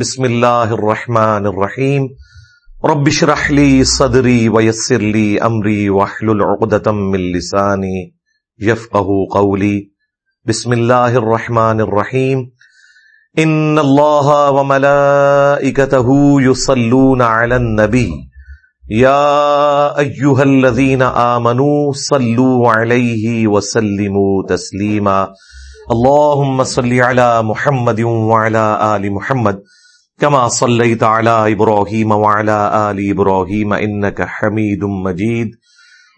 بسم اللہ الرحمن الرحیم۔ رب اشرح لي صدری ويسر لي امری واحلل عقدة من لسانی يفقهوا قولی۔ بسم اللہ الرحمن الرحیم۔ ان اللہ وملائکته يصلون على النبی۔ یا ایوہ الذین آمنوا صلوا علیہ وسلموا تسلیما۔ اللہم صلی علی محمد وعلى آل محمد۔ كما صليت على ابراهيم وعلى ال ابراهيم انك حميد مجيد.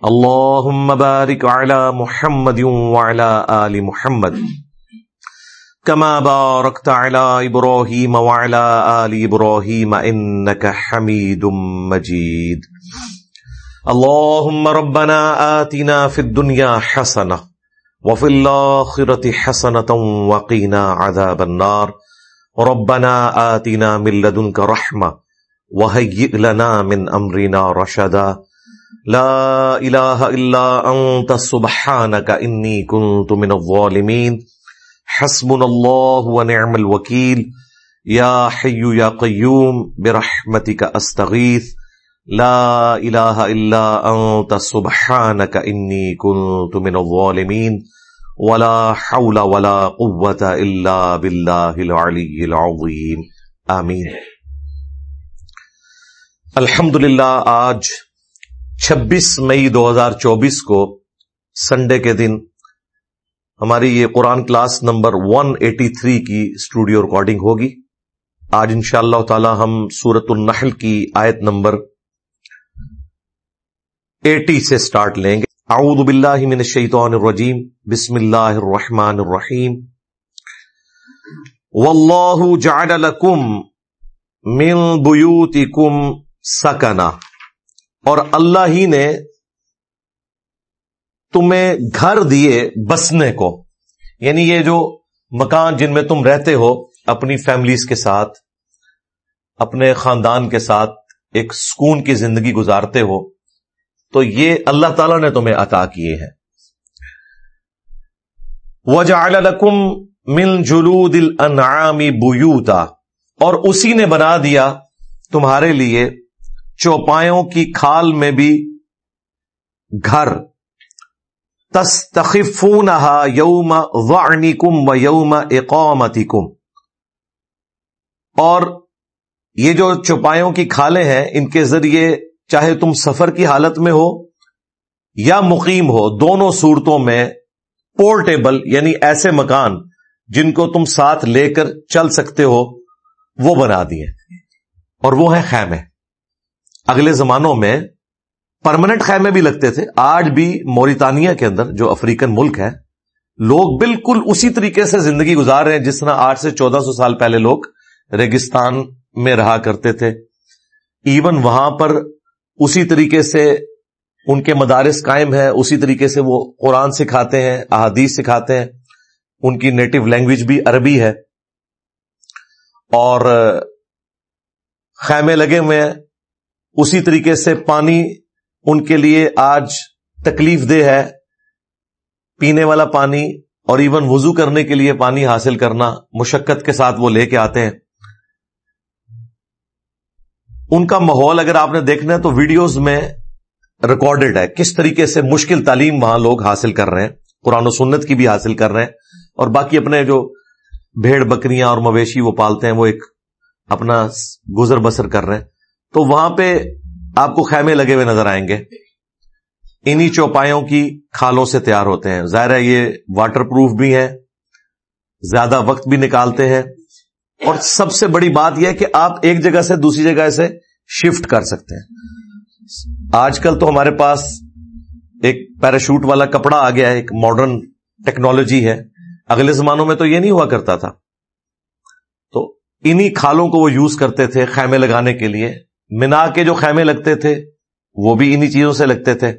اللهم بارك على محمد وعلى ال محمد. كما باركت على ابراهيم وعلى ال ابراهيم انك حميد مجيد. اللهم ربنا آتنا في الدنيا حسنه وفي الاخره حسنه وقنا عذاب النار. ربنا آتنا من لدنك رحمة وهيئ لنا من أمرنا رشدا. لا إله إلا أنت سبحانك إني كنت من الظالمين. حسبنا الله ونعم الوكيل. يا حي يا قيوم، برحمتك أستغيث. لا إله إلا أنت سبحانك إني كنت من الظالمين. ولا حول ولا قوة الا بالله العلي العظيم. آمین. الحمد للہ آج چھبیس مئی دو ہزار چوبیس کو سنڈے کے دن ہماری یہ Quran class number one eighty three کی اسٹوڈیو ریکارڈنگ ہوگی. آج ان شاء اللہ تعالی ہم سورت النحل کی آیت نمبر ایٹی سے سٹارٹ لیں گے. اعوذ باللہ من الشیطان الرجیم، بسم اللہ الرحمن الرحیم. واللہ جعل لکم من بیوتکم سکنا. اور اللہ ہی نے تمہیں گھر دیے بسنے کو. یعنی یہ جو مکان جن میں تم رہتے ہو، اپنی فیملیز کے ساتھ، اپنے خاندان کے ساتھ، ایک سکون کی زندگی گزارتے ہو تو یہ اللہ تعالی نے تمہیں عطا کیے ہیں۔ وجعل لکم من جلود الانعام بیوتا اور اسی نے بنا دیا تمہارے لیے چوپایوں کی کھال میں بھی گھر۔ تستخفونہا یوم وعنکم و یوم اقامتکم اور یہ جو چوپایوں کی کھالیں ہیں، ان کے ذریعے چاہے تم سفر کی حالت میں ہو یا مقیم ہو، دونوں صورتوں میں پورٹیبل یعنی ایسے مکان جن کو تم ساتھ لے کر چل سکتے ہو، وہ بنا دیے۔ اور وہ ہیں خیمے۔ اگلے زمانوں میں پرماننٹ خیمے بھی لگتے تھے۔ آج بھی موریتانیہ کے اندر، جو افریقن ملک ہے لوگ بالکل اسی طریقے سے زندگی گزار رہے ہیں، جس طرح آٹھ سے چودہ سو سال پہلے لوگ ریگستان میں رہا کرتے تھے۔ ایون وہاں پر اسی طریقے سے ان کے مدارس قائم ہے اسی طریقے سے وہ قرآن سکھاتے ہیں، احادیث سکھاتے ہیں۔ ان کی نیٹو لینگویج بھی عربی ہے۔ اور، خیمے لگے ہوئے ہیں۔ اسی طریقے سے پانی ان کے لیے آج تکلیف دہ ہے۔ پینے والا پانی اور ایون وضو کرنے کے لیے پانی حاصل کرنا، مشقت کے ساتھ وہ لے کے آتے ہیں۔ ان کا ماحول اگر آپ نے دیکھنا ہے تو ویڈیوز میں ریکارڈڈ ہے کس طریقے سے مشکل تعلیم وہاں لوگ حاصل کر رہے ہیں، قرآن و سنت کی بھی حاصل کر رہے ہیں، اور باقی اپنے جو بھیڑ بکریاں اور مویشی وہ پالتے ہیں، وہ ایک اپنا گزر بسر کر رہے ہیں۔ تو وہاں پہ آپ کو خیمے لگے ہوئے نظر آئیں گے۔ انہی چوپایوں کی کھالوں سے تیار ہوتے ہیں۔ ظاہر ہے یہ واٹر پروف بھی ہے زیادہ وقت بھی نکالتے ہیں۔ اور سب سے بڑی بات یہ ہے کہ آپ ایک جگہ سے دوسری جگہ سے شفٹ کر سکتے ہیں۔ آج کل تو ہمارے پاس ایک پیراشوٹ والا کپڑا آ گیا ہے، ایک ماڈرن ٹیکنالوجی ہے۔ اگلے زمانوں میں تو یہ نہیں ہوا کرتا تھا۔ تو انہی کھالوں کو وہ یوز کرتے تھے خیمے لگانے کے لیے۔ منا کے جو خیمے لگتے تھے، وہ بھی انہی چیزوں سے لگتے تھے۔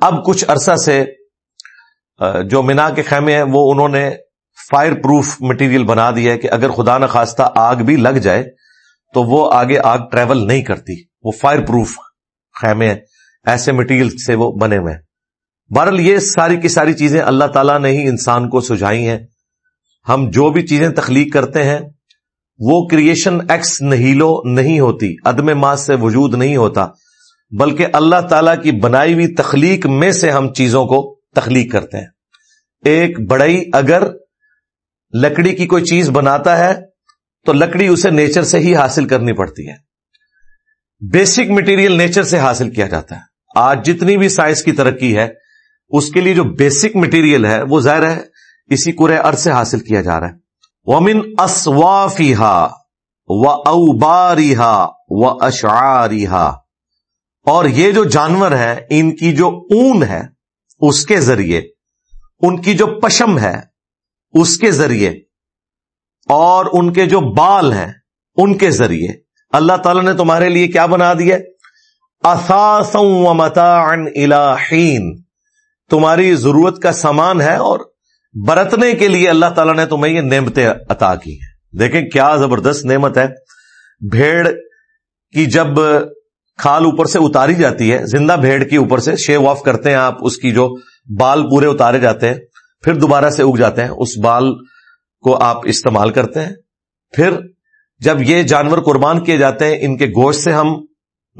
اب کچھ عرصہ سے جو منا کے خیمے ہیں، وہ انہوں نے فائر پروف مٹیریل بنا دیا ہے کہ اگر خدا نخواستہ آگ بھی لگ جائے تو وہ آگے آگ ٹریول نہیں کرتی۔ وہ فائر پروف خیمے ہیں ایسے مٹیریل سے وہ بنے ہوئے ہیں۔ بہرحال یہ ساری کی ساری چیزیں اللہ تعالیٰ نے ہی انسان کو سجائی ہیں۔ ہم جو بھی چیزیں تخلیق کرتے ہیں، وہ کریشن ایکس نہیلو نہیں ہوتی، عدم ماس سے وجود نہیں ہوتا، بلکہ اللہ تعالی کی بنائی ہوئی تخلیق میں سے ہم چیزوں کو تخلیق کرتے ہیں۔ ایک بڑئی اگر لکڑی کی کوئی چیز بناتا ہے تو لکڑی اسے نیچر سے ہی حاصل کرنی پڑتی ہے۔ بیسک مٹیریل نیچر سے حاصل کیا جاتا ہے۔ آج جتنی بھی سائنس کی ترقی ہے، اس کے لیے جو بیسک مٹیریل ہے، وہ ظاہر ہے، اسی کورے ارض سے حاصل کیا جا رہا ہے۔ ومن اسوافی ہا و اوباری ہا و اشعاری اور یہ جو جانور ہے، ان کی جو اون ہے، اس کے ذریعے، ان کی جو پشم ہے اس کے ذریعے اور ان کے جو بال ہیں، ان کے ذریعے۔ اللہ تعالی نے تمہارے لیے کیا بنا دیا؟ الہین تمہاری ضرورت کا سامان ہے اور برتنے کے لیے اللہ تعالیٰ نے تمہیں یہ نعمتیں عطا کی ہیں۔ دیکھیں کیا زبردست نعمت ہے۔ بھیڑ کی جب کھال اوپر سے اتاری جاتی ہے، زندہ بھیڑ کی اوپر سے شیو آف کرتے ہیں آپ، اس کی جو بال پورے اتارے جاتے ہیں پھر دوبارہ سے اگ جاتے ہیں، اس بال کو آپ استعمال کرتے ہیں۔ پھر جب یہ جانور قربان کیے جاتے ہیں، ان کے گوشت سے ہم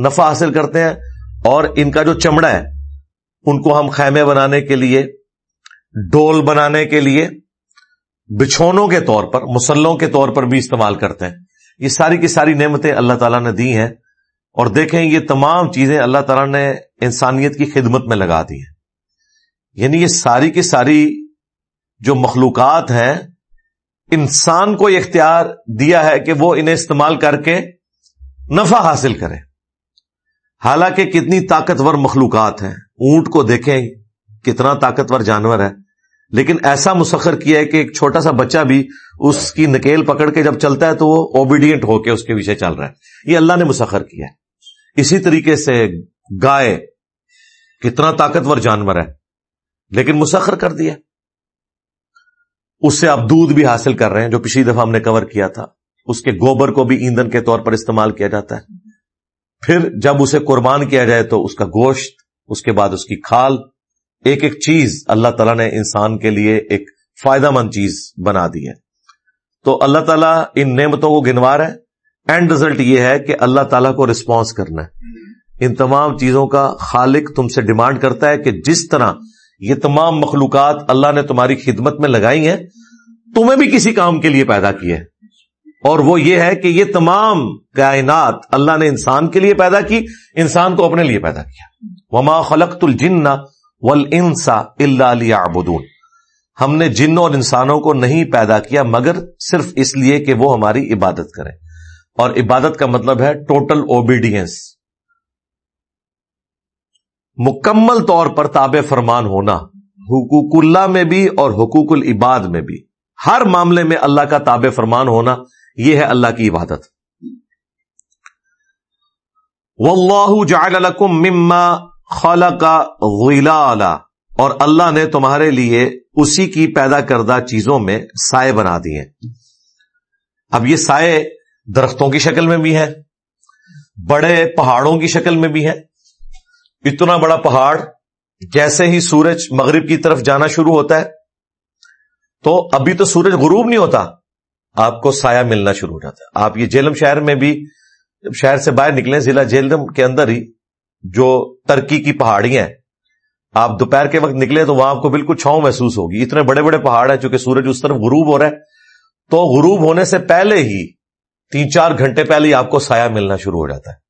نفع حاصل کرتے ہیں اور ان کا جو چمڑا ہے، ان کو ہم خیمے بنانے کے لیے، ڈول بنانے کے لیے، بچھونوں کے طور پر، مسلوں کے طور پر بھی استعمال کرتے ہیں۔ یہ ساری کی ساری نعمتیں اللہ تعالیٰ نے دی ہیں۔ اور دیکھیں، یہ تمام چیزیں اللہ تعالیٰ نے انسانیت کی خدمت میں لگا دی ہیں۔ یعنی یہ ساری کی ساری جو مخلوقات ہیں، انسان کو یہ اختیار دیا ہے کہ وہ انہیں استعمال کر کے نفع حاصل کرے حالانکہ کتنی طاقتور مخلوقات ہیں۔ اونٹ کو دیکھیں، کتنا طاقتور جانور ہے۔ لیکن ایسا مسخر کیا ہے کہ ایک چھوٹا سا بچہ بھی اس کی نکیل پکڑ کے جب چلتا ہے تو وہ اوبیڈینٹ ہو کے اس کے پیچھے چل رہا ہے۔ یہ اللہ نے مسخر کیا ہے۔ اسی طریقے سے گائے، کتنا طاقتور جانور ہے، لیکن مسخر کر دیا۔ اس سے آپ دودھ بھی حاصل کر رہے ہیں جو پچھلی دفعہ ہم نے کور کیا تھا۔ اس کے گوبر کو بھی ایندھن کے طور پر استعمال کیا جاتا ہے۔ پھر جب اسے قربان کیا جائے تو اس کا گوشت، اس کے بعد اس کی کھال، ایک ایک چیز اللہ تعالیٰ نے انسان کے لیے ایک فائدہ مند چیز بنا دی ہے۔ تو اللہ تعالیٰ ان نعمتوں کو گنوا رہا ہے۔ اینڈ ریزلٹ یہ ہے کہ اللہ تعالیٰ کو رسپانس کرنا ہے۔ ان تمام چیزوں کا خالق تم سے ڈیمانڈ کرتا ہے کہ جس طرح یہ تمام مخلوقات اللہ نے تمہاری خدمت میں لگائی ہیں، تمہیں بھی کسی کام کے لیے پیدا کیے اور وہ یہ ہے کہ یہ تمام کائنات اللہ نے انسان کے لیے پیدا کی، انسان کو اپنے لیے پیدا کیا۔ وما خلقت الجن والانس الا ليعبدون۔ ہم نے جنوں اور انسانوں کو نہیں پیدا کیا، مگر صرف اس لیے کہ وہ ہماری عبادت کریں۔ اور عبادت کا مطلب ہے ٹوٹل اوبیڈینس مکمل طور پر تابع فرمان ہونا، حقوق اللہ میں بھی اور حقوق العباد میں بھی۔ ہر معاملے میں اللہ کا تابع فرمان ہونا، یہ ہے اللہ کی عبادت۔ واللہ جعل لکم مما خلق غلالا۔ اور اللہ نے تمہارے لیے اسی کی پیدا کردہ چیزوں میں سائے بنا دیے اب یہ سائے درختوں کی شکل میں بھی ہے بڑے پہاڑوں کی شکل میں بھی ہے اتنا بڑا پہاڑ جیسے ہی سورج مغرب کی طرف جانا شروع ہوتا ہے، تو ابھی تو سورج غروب نہیں ہوتا، آپ کو سایہ ملنا شروع ہو جاتا ہے۔ آپ یہ جیلم شہر میں بھی، جب شہر سے باہر نکلے ضلع جیلم کے اندر ہی جو ترکی کی پہاڑیاں ہیں، آپ دوپہر کے وقت نکلے تو وہاں آپ کو بالکل چھاؤں محسوس ہوگی۔ اتنے بڑے بڑے پہاڑ ہیں، چونکہ سورج اس طرف غروب ہو رہا ہے۔ تو غروب ہونے سے پہلے ہی تین چار گھنٹے پہلے ہی آپ کو سایہ ملنا شروع ہو جاتا ہے۔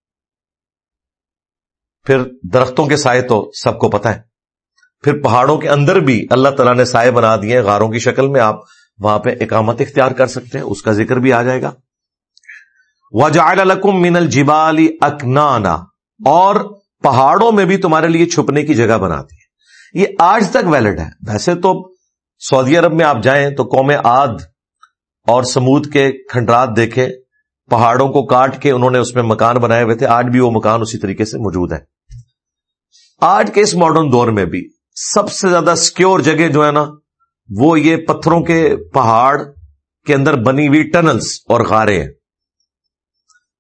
پھر درختوں کے سائے تو سب کو پتا ہے۔ پھر پہاڑوں کے اندر بھی اللہ تعالیٰ نے سائے بنا دیے غاروں کی شکل میں آپ وہاں پہ اقامت اختیار کر سکتے ہیں، اس کا ذکر بھی آ جائے گا۔ وجالکم من الجبال اکنانا اور پہاڑوں میں بھی تمہارے لیے چھپنے کی جگہ بنا دی۔ یہ آج تک ویلڈ ہے۔ ویسے تو سعودی عرب میں آپ جائیں تو قوم آد اور سمود کے کھنڈرات دیکھے پہاڑوں کو کاٹ کے انہوں نے اس میں مکان بنائے ہوئے تھے، آج بھی وہ مکان اسی طریقے سے موجود ہے آج کے اس ماڈرن دور میں بھی سب سے زیادہ سکیور جگہ جو ہے نا، وہ یہ پتھروں کے پہاڑ کے اندر بنی ہوئی ٹنلز اور غارے ہیں۔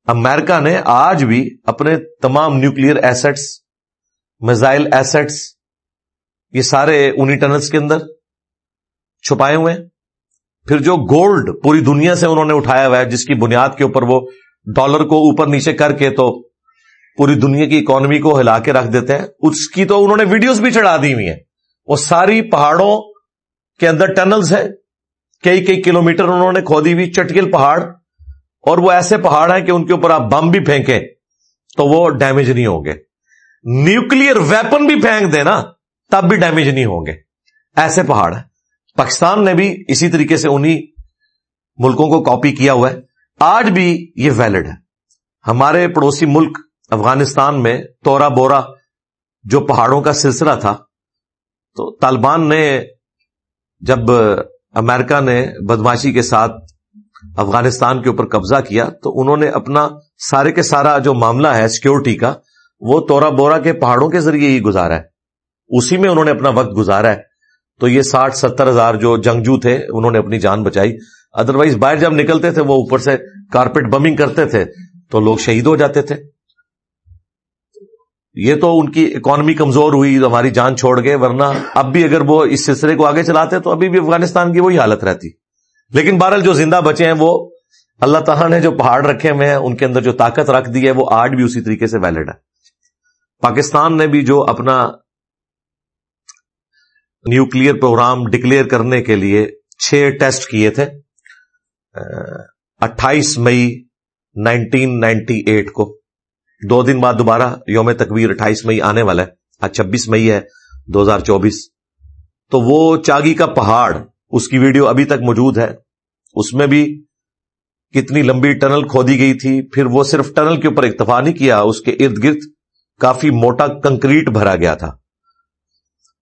امریکہ نے آج بھی اپنے تمام نیوکلیر ایسٹس میزائل ایسٹس یہ سارے انہی ٹنلز کے اندر چھپائے ہوئے ہیں۔ پھر جو گولڈ پوری دنیا سے انہوں نے اٹھایا ہوا ہے، جس کی بنیاد کے اوپر وہ ڈالر کو اوپر نیچے کر کے تو پوری دنیا کی اکانومی کو ہلا کے رکھ دیتے ہیں۔ اس کی تو انہوں نے ویڈیوز بھی چڑھا دی ہوئی ہیں۔ وہ ساری پہاڑوں کے اندر ٹنلز ہیں۔ کئی کئی کلومیٹر انہوں نے کھودی ہوئی چٹکل پہاڑ۔ اور وہ ایسے پہاڑ ہیں کہ ان کے اوپر آپ بم بھی پھینکیں تو وہ ڈیمیج نہیں ہوں گے۔ نیوکلیر ویپن بھی پھینک دیں نا، تب بھی ڈیمیج نہیں ہوں گے۔ ایسے پہاڑ ہیں۔ پاکستان نے بھی اسی طریقے سے انہی ملکوں کو کاپی کیا ہوا ہے۔ آج بھی یہ ویلڈ ہے۔ ہمارے پڑوسی ملک افغانستان میں تورا بورا جو پہاڑوں کا سلسلہ تھا، تو طالبان نے جب امریکہ نے بدماشی کے ساتھ افغانستان کے اوپر قبضہ کیا، تو انہوں نے اپنا سارے کے سارا جو معاملہ ہے سیکورٹی کا، وہ تورا بورا کے پہاڑوں کے ذریعے ہی گزارا ہے۔ اسی میں انہوں نے اپنا وقت گزارا ہے۔ تو یہ ساٹھ ستر ہزار جو جنگجو تھے، انہوں نے اپنی جان بچائی۔ ادروائز باہر جب نکلتے تھے، وہ اوپر سے کارپیٹ بمنگ کرتے تھے، تو لوگ شہید ہو جاتے تھے۔ یہ تو ان کی اکانومی کمزور ہوئی، ہماری جان چھوڑ گئے، ورنہ اب بھی اگر وہ اس سلسلے کو آگے چلاتے تو ابھی بھی افغانستان کی وہی حالت رہتی۔ لیکن بہرحال جو زندہ بچے ہیں، وہ اللہ تعالیٰ نے جو پہاڑ رکھے ہوئے ہیں، ان کے اندر جو طاقت رکھ دی ہے، وہ آج بھی اسی طریقے سے ویلڈ ہے۔ پاکستان نے بھی جو اپنا نیوکلیر پروگرام ڈکلیئر کرنے کے لیے چھ ٹیسٹ کیے تھے اٹھائیس مئی نائنٹین نائنٹی ایٹ کو۔ دو دن بعد دوبارہ یوم تکبیر اٹھائیس مئی آنے والا ہے۔ آج چھبیس مئی ہے دو ہزار چوبیس۔ تو وہ چاگی کا پہاڑ، اس کی ویڈیو ابھی تک موجود ہے۔ اس میں بھی کتنی لمبی ٹنل کھودی گئی تھی، پھر وہ صرف ٹنل کے اوپر اکتفا نہیں کیا، اس کے ارد گرد کافی موٹا کنکریٹ بھرا گیا تھا۔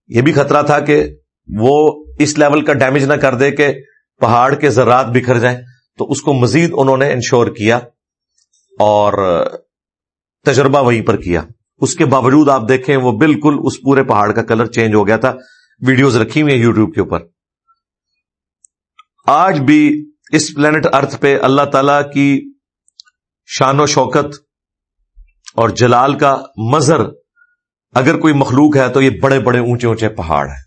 یہ بھی خطرہ تھا کہ وہ اس لیول کا ڈیمیج نہ کر دے کہ پہاڑ کے ذرات بکھر جائیں۔ تو اس کو مزید انہوں نے انشور کیا اور تجربہ وہیں پر کیا۔ اس کے باوجود آپ دیکھیں وہ بالکل اس پورے پہاڑ کا کلر چینج ہو گیا تھا۔ ویڈیوز رکھی ہوئی ہیں یوٹیوب کے اوپر۔ آج بھی اس پلانٹ ارتھ پہ اللہ تعالی کی شان و شوکت اور جلال کا مظہر اگر کوئی مخلوق ہے تو یہ بڑے بڑے اونچے اونچے پہاڑ ہیں۔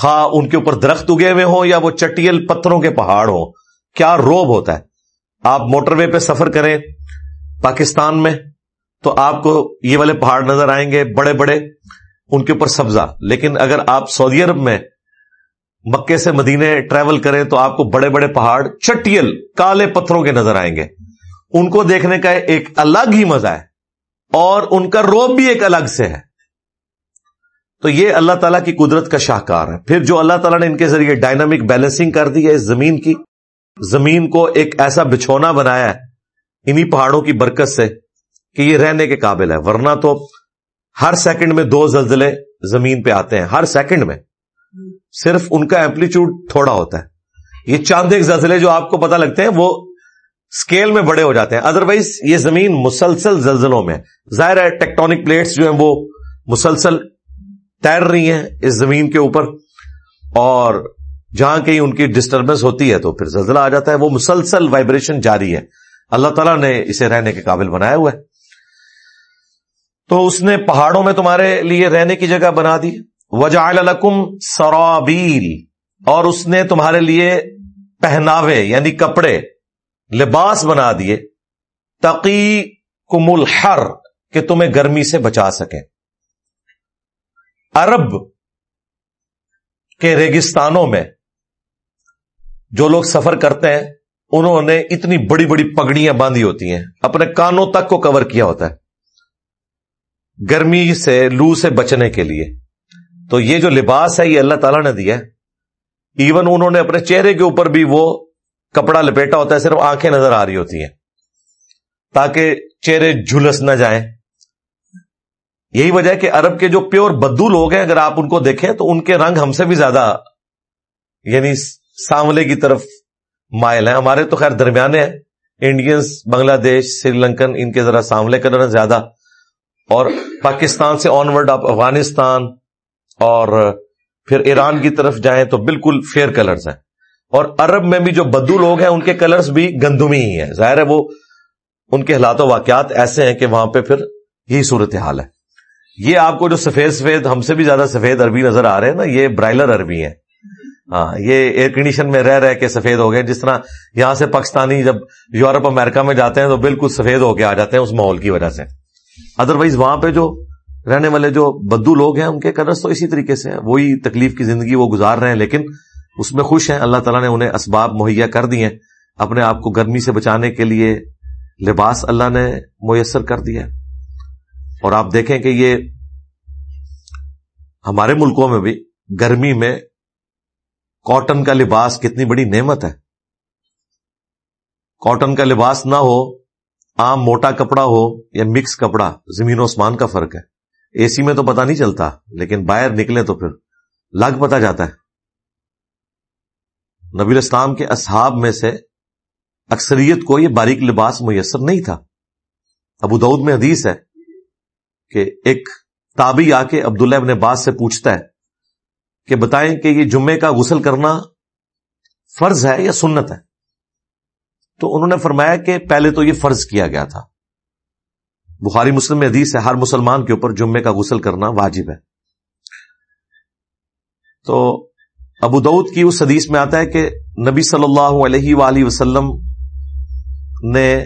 خواہ ان کے اوپر درخت اگے ہوئے ہوں یا وہ چٹیل پتھروں کے پہاڑ ہوں، کیا روب ہوتا ہے؟ آپ موٹر وے پہ سفر کریں پاکستان میں تو آپ کو یہ والے پہاڑ نظر آئیں گے، بڑے بڑے، ان کے اوپر سبزہ۔ لیکن اگر آپ سعودی عرب میں مکے سے مدینے ٹریول کریں تو آپ کو بڑے بڑے پہاڑ، چٹیل، کالے پتھروں کے نظر آئیں گے۔ ان کو دیکھنے کا ایک الگ ہی مزہ ہے اور ان کا روب بھی ایک الگ سے ہے۔ تو یہ اللہ تعالیٰ کی قدرت کا شاہکار ہے۔ پھر جو اللہ تعالیٰ نے ان کے ذریعے ڈائنامک بیلنسنگ کر دی ہے، اس زمین کی، زمین کو ایک ایسا بچھونا بنایا ہے، انہی پہاڑوں کی برکت سے کہ یہ رہنے کے قابل ہے۔ ورنہ تو ہر سیکنڈ میں دو زلزلے زمین پہ آتے ہیں۔ ہر سیکنڈ میں صرف ان کا ایمپلیٹیوڈ تھوڑا ہوتا ہے۔ یہ چاند ایک زلزلے جو آپ کو پتا لگتے ہیں، وہ اسکیل میں بڑے ہو جاتے ہیں۔ ادروائز یہ زمین مسلسل زلزلوں میں ظاہر ہے ٹیکٹونک پلیٹس جو ہیں، وہ مسلسل تیر رہی ہیں اس زمین کے اوپر اور جہاں کہیں ان کی ڈسٹربنس ہوتی ہے تو پھر زلزلہ آ جاتا ہے، وہ مسلسل وائبریشن جاری ہے۔ اللہ تعالیٰ نے اسے رہنے کے قابل بنایا ہوا ہے۔ تو اس نے پہاڑوں میں تمہارے لیے رہنے کی جگہ بنا دی۔ وجا الکم سرابیل۔ اور اس نے تمہارے لیے پہناوے یعنی کپڑے، لباس بنا دیے۔ تقی کم الحر، کہ تمہیں گرمی سے بچا سکیں۔ عرب کے ریگستانوں میں جو لوگ سفر کرتے ہیں، انہوں نے اتنی بڑی بڑی پگڑیاں باندھی ہوتی ہیں۔ اپنے کانوں تک کو کور کیا ہوتا ہے۔ گرمی سے، لو سے بچنے کے لیے۔ تو یہ جو لباس ہے، یہ اللہ تعالیٰ نے دیا ہے۔ ایون انہوں نے اپنے چہرے کے اوپر بھی وہ کپڑا لپیٹا ہوتا ہے، صرف آنکھیں نظر آ رہی ہوتی ہیں۔ تاکہ چہرے جھلس نہ جائیں۔ یہی وجہ ہے کہ عرب کے جو پیور بدو لوگ ہیں، اگر آپ ان کو دیکھیں تو ان کے رنگ ہم سے بھی زیادہ یعنی سانولے کی طرف مائل ہیں۔ ہمارے تو خیر درمیانے ہیں۔ انڈینس بنگلہ دیش، سری لنکن، ان کے ذرا سانولے کلر ہیں زیادہ۔ اور پاکستان سے آن ورڈ آپ افغانستان اور پھر ایران کی طرف جائیں تو بالکل فیئر کلرز ہیں۔ اور عرب میں بھی جو بدو لوگ ہیں، ان کے کلرز بھی گندمی ہی ہیں۔ ظاہر ہے وہ ان کے حالات و واقعات ایسے ہیں کہ وہاں پہ پھر یہی صورت حال ہے۔ یہ آپ کو جو سفید سفید ہم سے بھی زیادہ سفید عربی نظر آ رہے ہیں نا، یہ برائلر عربی ہیں۔ ہاں یہ ایئر کنڈیشن میں رہ رہ کے سفید ہو گئے۔ جس طرح یہاں سے پاکستانی جب یورپ، امریکہ میں جاتے ہیں تو بالکل سفید ہو کے آ جاتے ہیں اس ماحول کی وجہ سے۔ ادروائز وہاں پہ جو رہنے والے جو بدو لوگ ہیں، ان کے قرض تو اسی طریقے سے ہیں۔ وہی تکلیف کی زندگی وہ گزار رہے ہیں، لیکن اس میں خوش ہیں۔ اللہ تعالیٰ نے انہیں اسباب مہیا کر دیے اپنے آپ کو گرمی سے بچانے کے لیے۔ لباس اللہ نے میسر کر دیا۔ اور آپ دیکھیں کہ یہ ہمارے ملکوں میں بھی گرمی میں کاٹن کا لباس کتنی بڑی نعمت ہے۔ کاٹن کا لباس نہ ہو، عام موٹا کپڑا ہو یا مکس کپڑا، زمین و آسمان کا فرق ہے۔ اے سی میں تو پتا نہیں چلتا، لیکن باہر نکلے تو پھر لگ پتا جاتا ہے۔ نبی الاسلام کے اصحاب میں سے اکثریت کو یہ باریک لباس میسر نہیں تھا۔ ابو دعود میں حدیث ہے کہ ایک تابی آ کے عبداللہ ابن باز سے پوچھتا ہے کہ بتائیں کہ یہ جمعے کا غسل کرنا فرض ہے یا سنت ہے؟ تو انہوں نے فرمایا کہ پہلے تو یہ فرض کیا گیا تھا۔ بخاری مسلم میں حدیث ہے، ہر مسلمان کے اوپر جمعے کا غسل کرنا واجب ہے۔ تو ابو دعود کی اس حدیث میں آتا ہے کہ نبی صلی اللہ علیہ وآلہ وسلم نے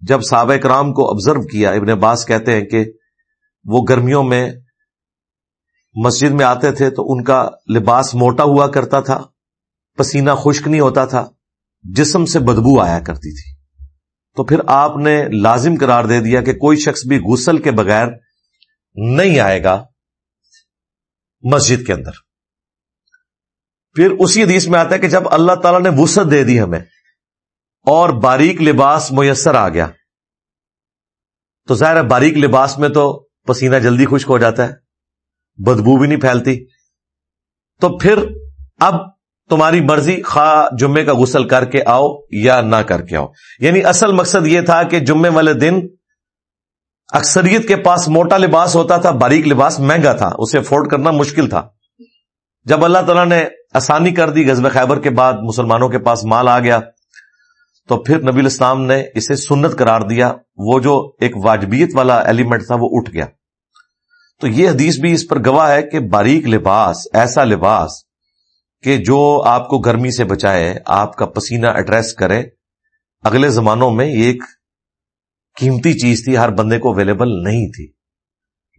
جب صحابہ کرام کو آبزرو کیا، ابن عباس کہتے ہیں کہ وہ گرمیوں میں مسجد میں آتے تھے تو ان کا لباس موٹا ہوا کرتا تھا، پسینہ خشک نہیں ہوتا تھا، جسم سے بدبو آیا کرتی تھی۔ تو پھر آپ نے لازم قرار دے دیا کہ کوئی شخص بھی غسل کے بغیر نہیں آئے گا مسجد کے اندر۔ پھر اسی حدیث میں آتا ہے کہ جب اللہ تعالی نے وسعت دے دی ہمیں اور باریک لباس میسر آ گیا، تو ظاہر ہے باریک لباس میں تو پسینہ جلدی خشک ہو جاتا ہے، بدبو بھی نہیں پھیلتی۔ تو پھر اب تمہاری مرضی، خواہ جمعے کا غسل کر کے آؤ یا نہ کر کے آؤ۔ یعنی اصل مقصد یہ تھا کہ جمعے والے دن اکثریت کے پاس موٹا لباس ہوتا تھا، باریک لباس مہنگا تھا، اسے افورڈ کرنا مشکل تھا۔ جب اللہ تعالیٰ نے آسانی کر دی غزب خیبر کے بعد مسلمانوں کے پاس مال آ گیا تو پھر نبی الاسلام نے اسے سنت قرار دیا، وہ جو ایک واجبیت والا ایلیمنٹ تھا وہ اٹھ گیا۔ تو یہ حدیث بھی اس پر گواہ ہے کہ باریک لباس، ایسا لباس کہ جو آپ کو گرمی سے بچائے، آپ کا پسینہ ایڈریس کرے۔ اگلے زمانوں میں یہ ایک قیمتی چیز تھی، ہر بندے کو اویلیبل نہیں تھی۔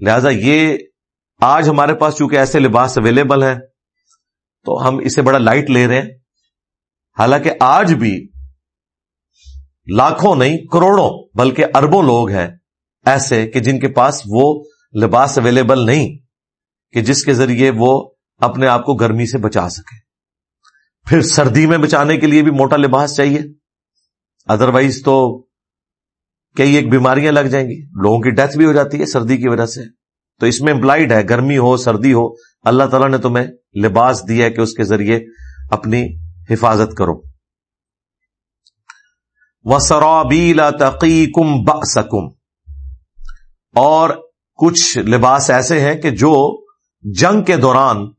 لہذا یہ آج ہمارے پاس چونکہ ایسے لباس اویلیبل ہیں، تو ہم اسے بڑا لائٹ لے رہے ہیں۔ حالانکہ آج بھی لاکھوں نہیں، کروڑوں، بلکہ اربوں لوگ ہیں، ایسے کہ جن کے پاس وہ لباس اویلیبل نہیں، کہ جس کے ذریعے وہ اپنے آپ کو گرمی سے بچا سکے پھر سردی میں بچانے کے لیے بھی موٹا لباس چاہیے۔ ادروائز تو کئی ایک بیماریاں لگ جائیں گی۔ لوگوں کی ڈیتھ بھی ہو جاتی ہے سردی کی وجہ سے۔ تو اس میں امپلائڈ ہے، گرمی ہو، سردی ہو، اللہ تعالیٰ نے تمہیں لباس دیا کہ اس کے ذریعے اپنی حفاظت کرو۔ وسرابیلا تقیقم بسکم اور کچھ لباس ایسے ہیں کہ جو جنگ کے دوران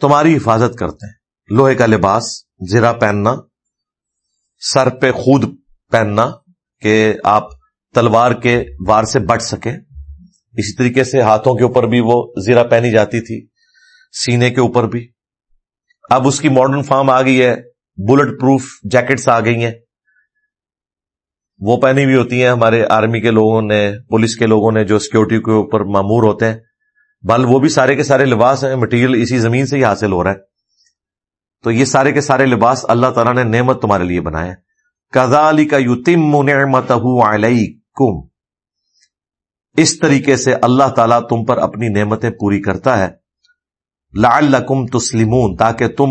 تمہاری حفاظت کرتے ہیں۔ لوہے کا لباس زیرا پہننا، سر پہ خود پہننا کہ آپ تلوار کے وار سے بٹ سکیں۔ اسی طریقے سے ہاتھوں کے اوپر بھی وہ زیرا پہنی جاتی تھی، سینے کے اوپر بھی۔ اب اس کی ماڈرن فارم آ گئی ہے بلٹ پروف جیکٹس آ گئی ہیں۔ وہ پہنی بھی ہوتی ہیں، ہمارے آرمی کے لوگوں نے، پولیس کے لوگوں نے جو سیکورٹی کے اوپر معمور ہوتے ہیں۔ بل وہ بھی سارے کے سارے لباس ہیں مٹیریل اسی زمین سے ہی حاصل ہو رہا ہے۔ تو یہ سارے کے سارے لباس اللہ تعالیٰ نے نعمت تمہارے لیے بنائے کزالی کا یوتم نعمت کم اس طریقے سے اللہ تعالیٰ تم پر اپنی نعمتیں پوری کرتا ہے۔ لعلکم تسلیمون تاکہ تم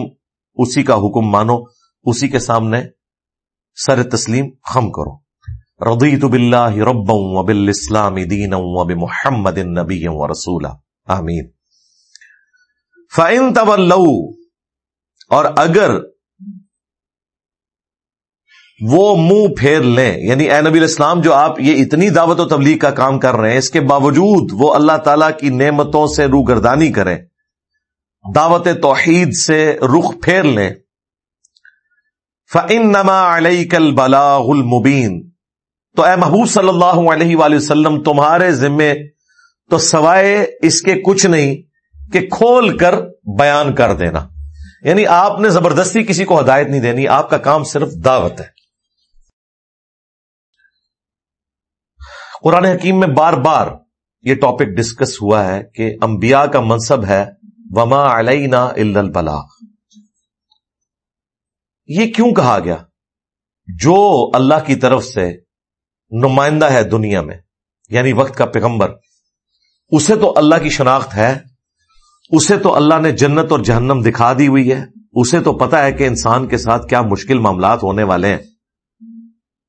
اسی کا حکم مانو، اسی کے سامنے سر تسلیم خم کرو۔ رضیت باللہ ربا وبالاسلام دینا وبمحمد نبی و رسولہ آمین فَإِن تَوَلَّوْا، اور اگر وہ منہ پھیر لیں یعنی اے نبی الاسلام جو آپ یہ اتنی دعوت و تبلیغ کا کام کر رہے ہیں، اس کے باوجود وہ اللہ تعالی کی نعمتوں سے روگردانی کریں، دعوت توحید سے رخ پھیر لیں. فن نما علیہ کل تو اے محبوب صلی اللہ علیہ وآلہ وسلم، تمہارے ذمے تو سوائے اس کے کچھ نہیں کہ کھول کر بیان کر دینا۔ یعنی آپ نے زبردستی کسی کو ہدایت نہیں دینی، آپ کا کام صرف دعوت ہے۔ قرآن حکیم میں بار بار یہ ٹاپک ڈسکس ہوا ہے کہ انبیاء کا منصب ہے، وما علینا البلاغ۔ یہ کیوں کہا گیا؟ جو اللہ کی طرف سے نمائندہ ہے دنیا میں یعنی وقت کا پیغمبر۔ اسے تو اللہ کی شناخت ہے، اسے تو اللہ نے جنت اور جہنم دکھا دی ہوئی ہے، اسے تو پتا ہے کہ انسان کے ساتھ کیا مشکل معاملات ہونے والے ہیں۔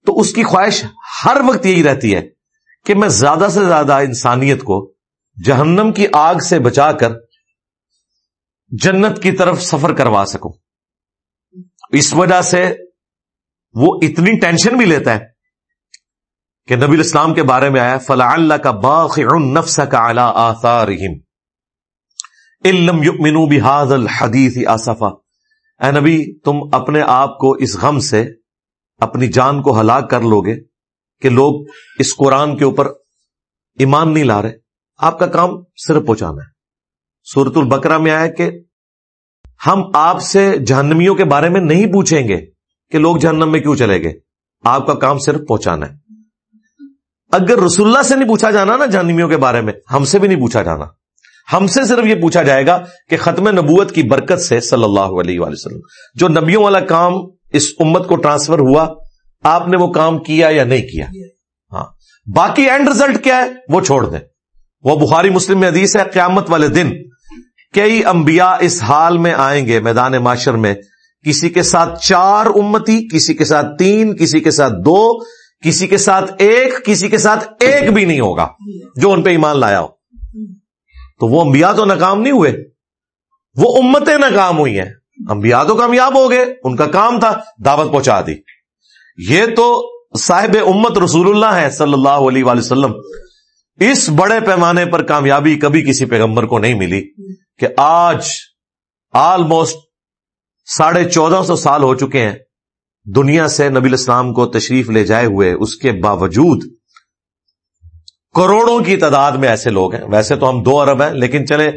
تو اس کی خواہش ہر وقت یہی رہتی ہے کہ میں زیادہ سے زیادہ انسانیت کو جہنم کی آگ سے بچا کر جنت کی طرف سفر کروا سکوں۔ اس وجہ سے وہ اتنی ٹینشن بھی لیتا ہے۔ کہ نبی الاسلام کے بارے میں آیا فلاں اللہ کا باخ نفس کا اعلی آثار علم یؤمنو بحاظ الحدیث آصفا اے نبی، تم اپنے آپ کو اس غم سے، اپنی جان کو ہلاک کر لو گے کہ لوگ اس قرآن کے اوپر ایمان نہیں لا رہے۔ آپ کا کام صرف پہنچانا ہے۔ سورت البکرا میں آیا کہ ہم آپ سے جہنمیوں کے بارے میں نہیں پوچھیں گے کہ لوگ جہنم میں کیوں چلے گئے۔ آپ کا کام صرف پہنچانا ہے۔ اگر رسول اللہ سے نہیں پوچھا جانا نا جہنمیوں کے بارے میں، ہم سے بھی نہیں پوچھا جانا۔ ہم سے صرف یہ پوچھا جائے گا کہ ختم نبوت کی برکت سے صلی اللہ علیہ وآلہ وسلم، جو نبیوں والا کام اس امت کو ٹرانسفر ہوا، آپ نے وہ کام کیا یا نہیں کیا؟ ہاں۔ باقی اینڈ ریزلٹ کیا ہے؟ وہ چھوڑ دیں۔ وہ بخاری مسلم میں حدیث ہے، قیامت والے دن کئی انبیاء اس حال میں آئیں گے میدان معاشر میں، کسی کے ساتھ چار امتی، کسی کے ساتھ تین، کسی کے ساتھ دو کسی کے ساتھ ایک، کسی کے ساتھ ایک بھی نہیں ہوگا جو ان پہ ایمان لایا ہو۔ تو وہ انبیاء تو ناکام نہیں ہوئے۔ وہ امتیں ناکام ہوئی ہیں۔ انبیاء تو کامیاب ہو گئے۔ ان کا کام تھا دعوت پہنچا دی۔ یہ تو صاحب امت رسول اللہ ہے صلی اللہ علیہ وآلہ وسلم۔ اس بڑے پیمانے پر کامیابی کبھی کسی پیغمبر کو نہیں ملی کہ آج آلموسٹ ساڑھے چودہ سو سال ہو چکے ہیں۔ دنیا سے نبی الاسلام کو تشریف لے جائے ہوئے اس کے باوجود کروڑوں کی تعداد میں ایسے لوگ ہیں۔ ویسے تو ہم دو ارب ہیں، لیکن چلے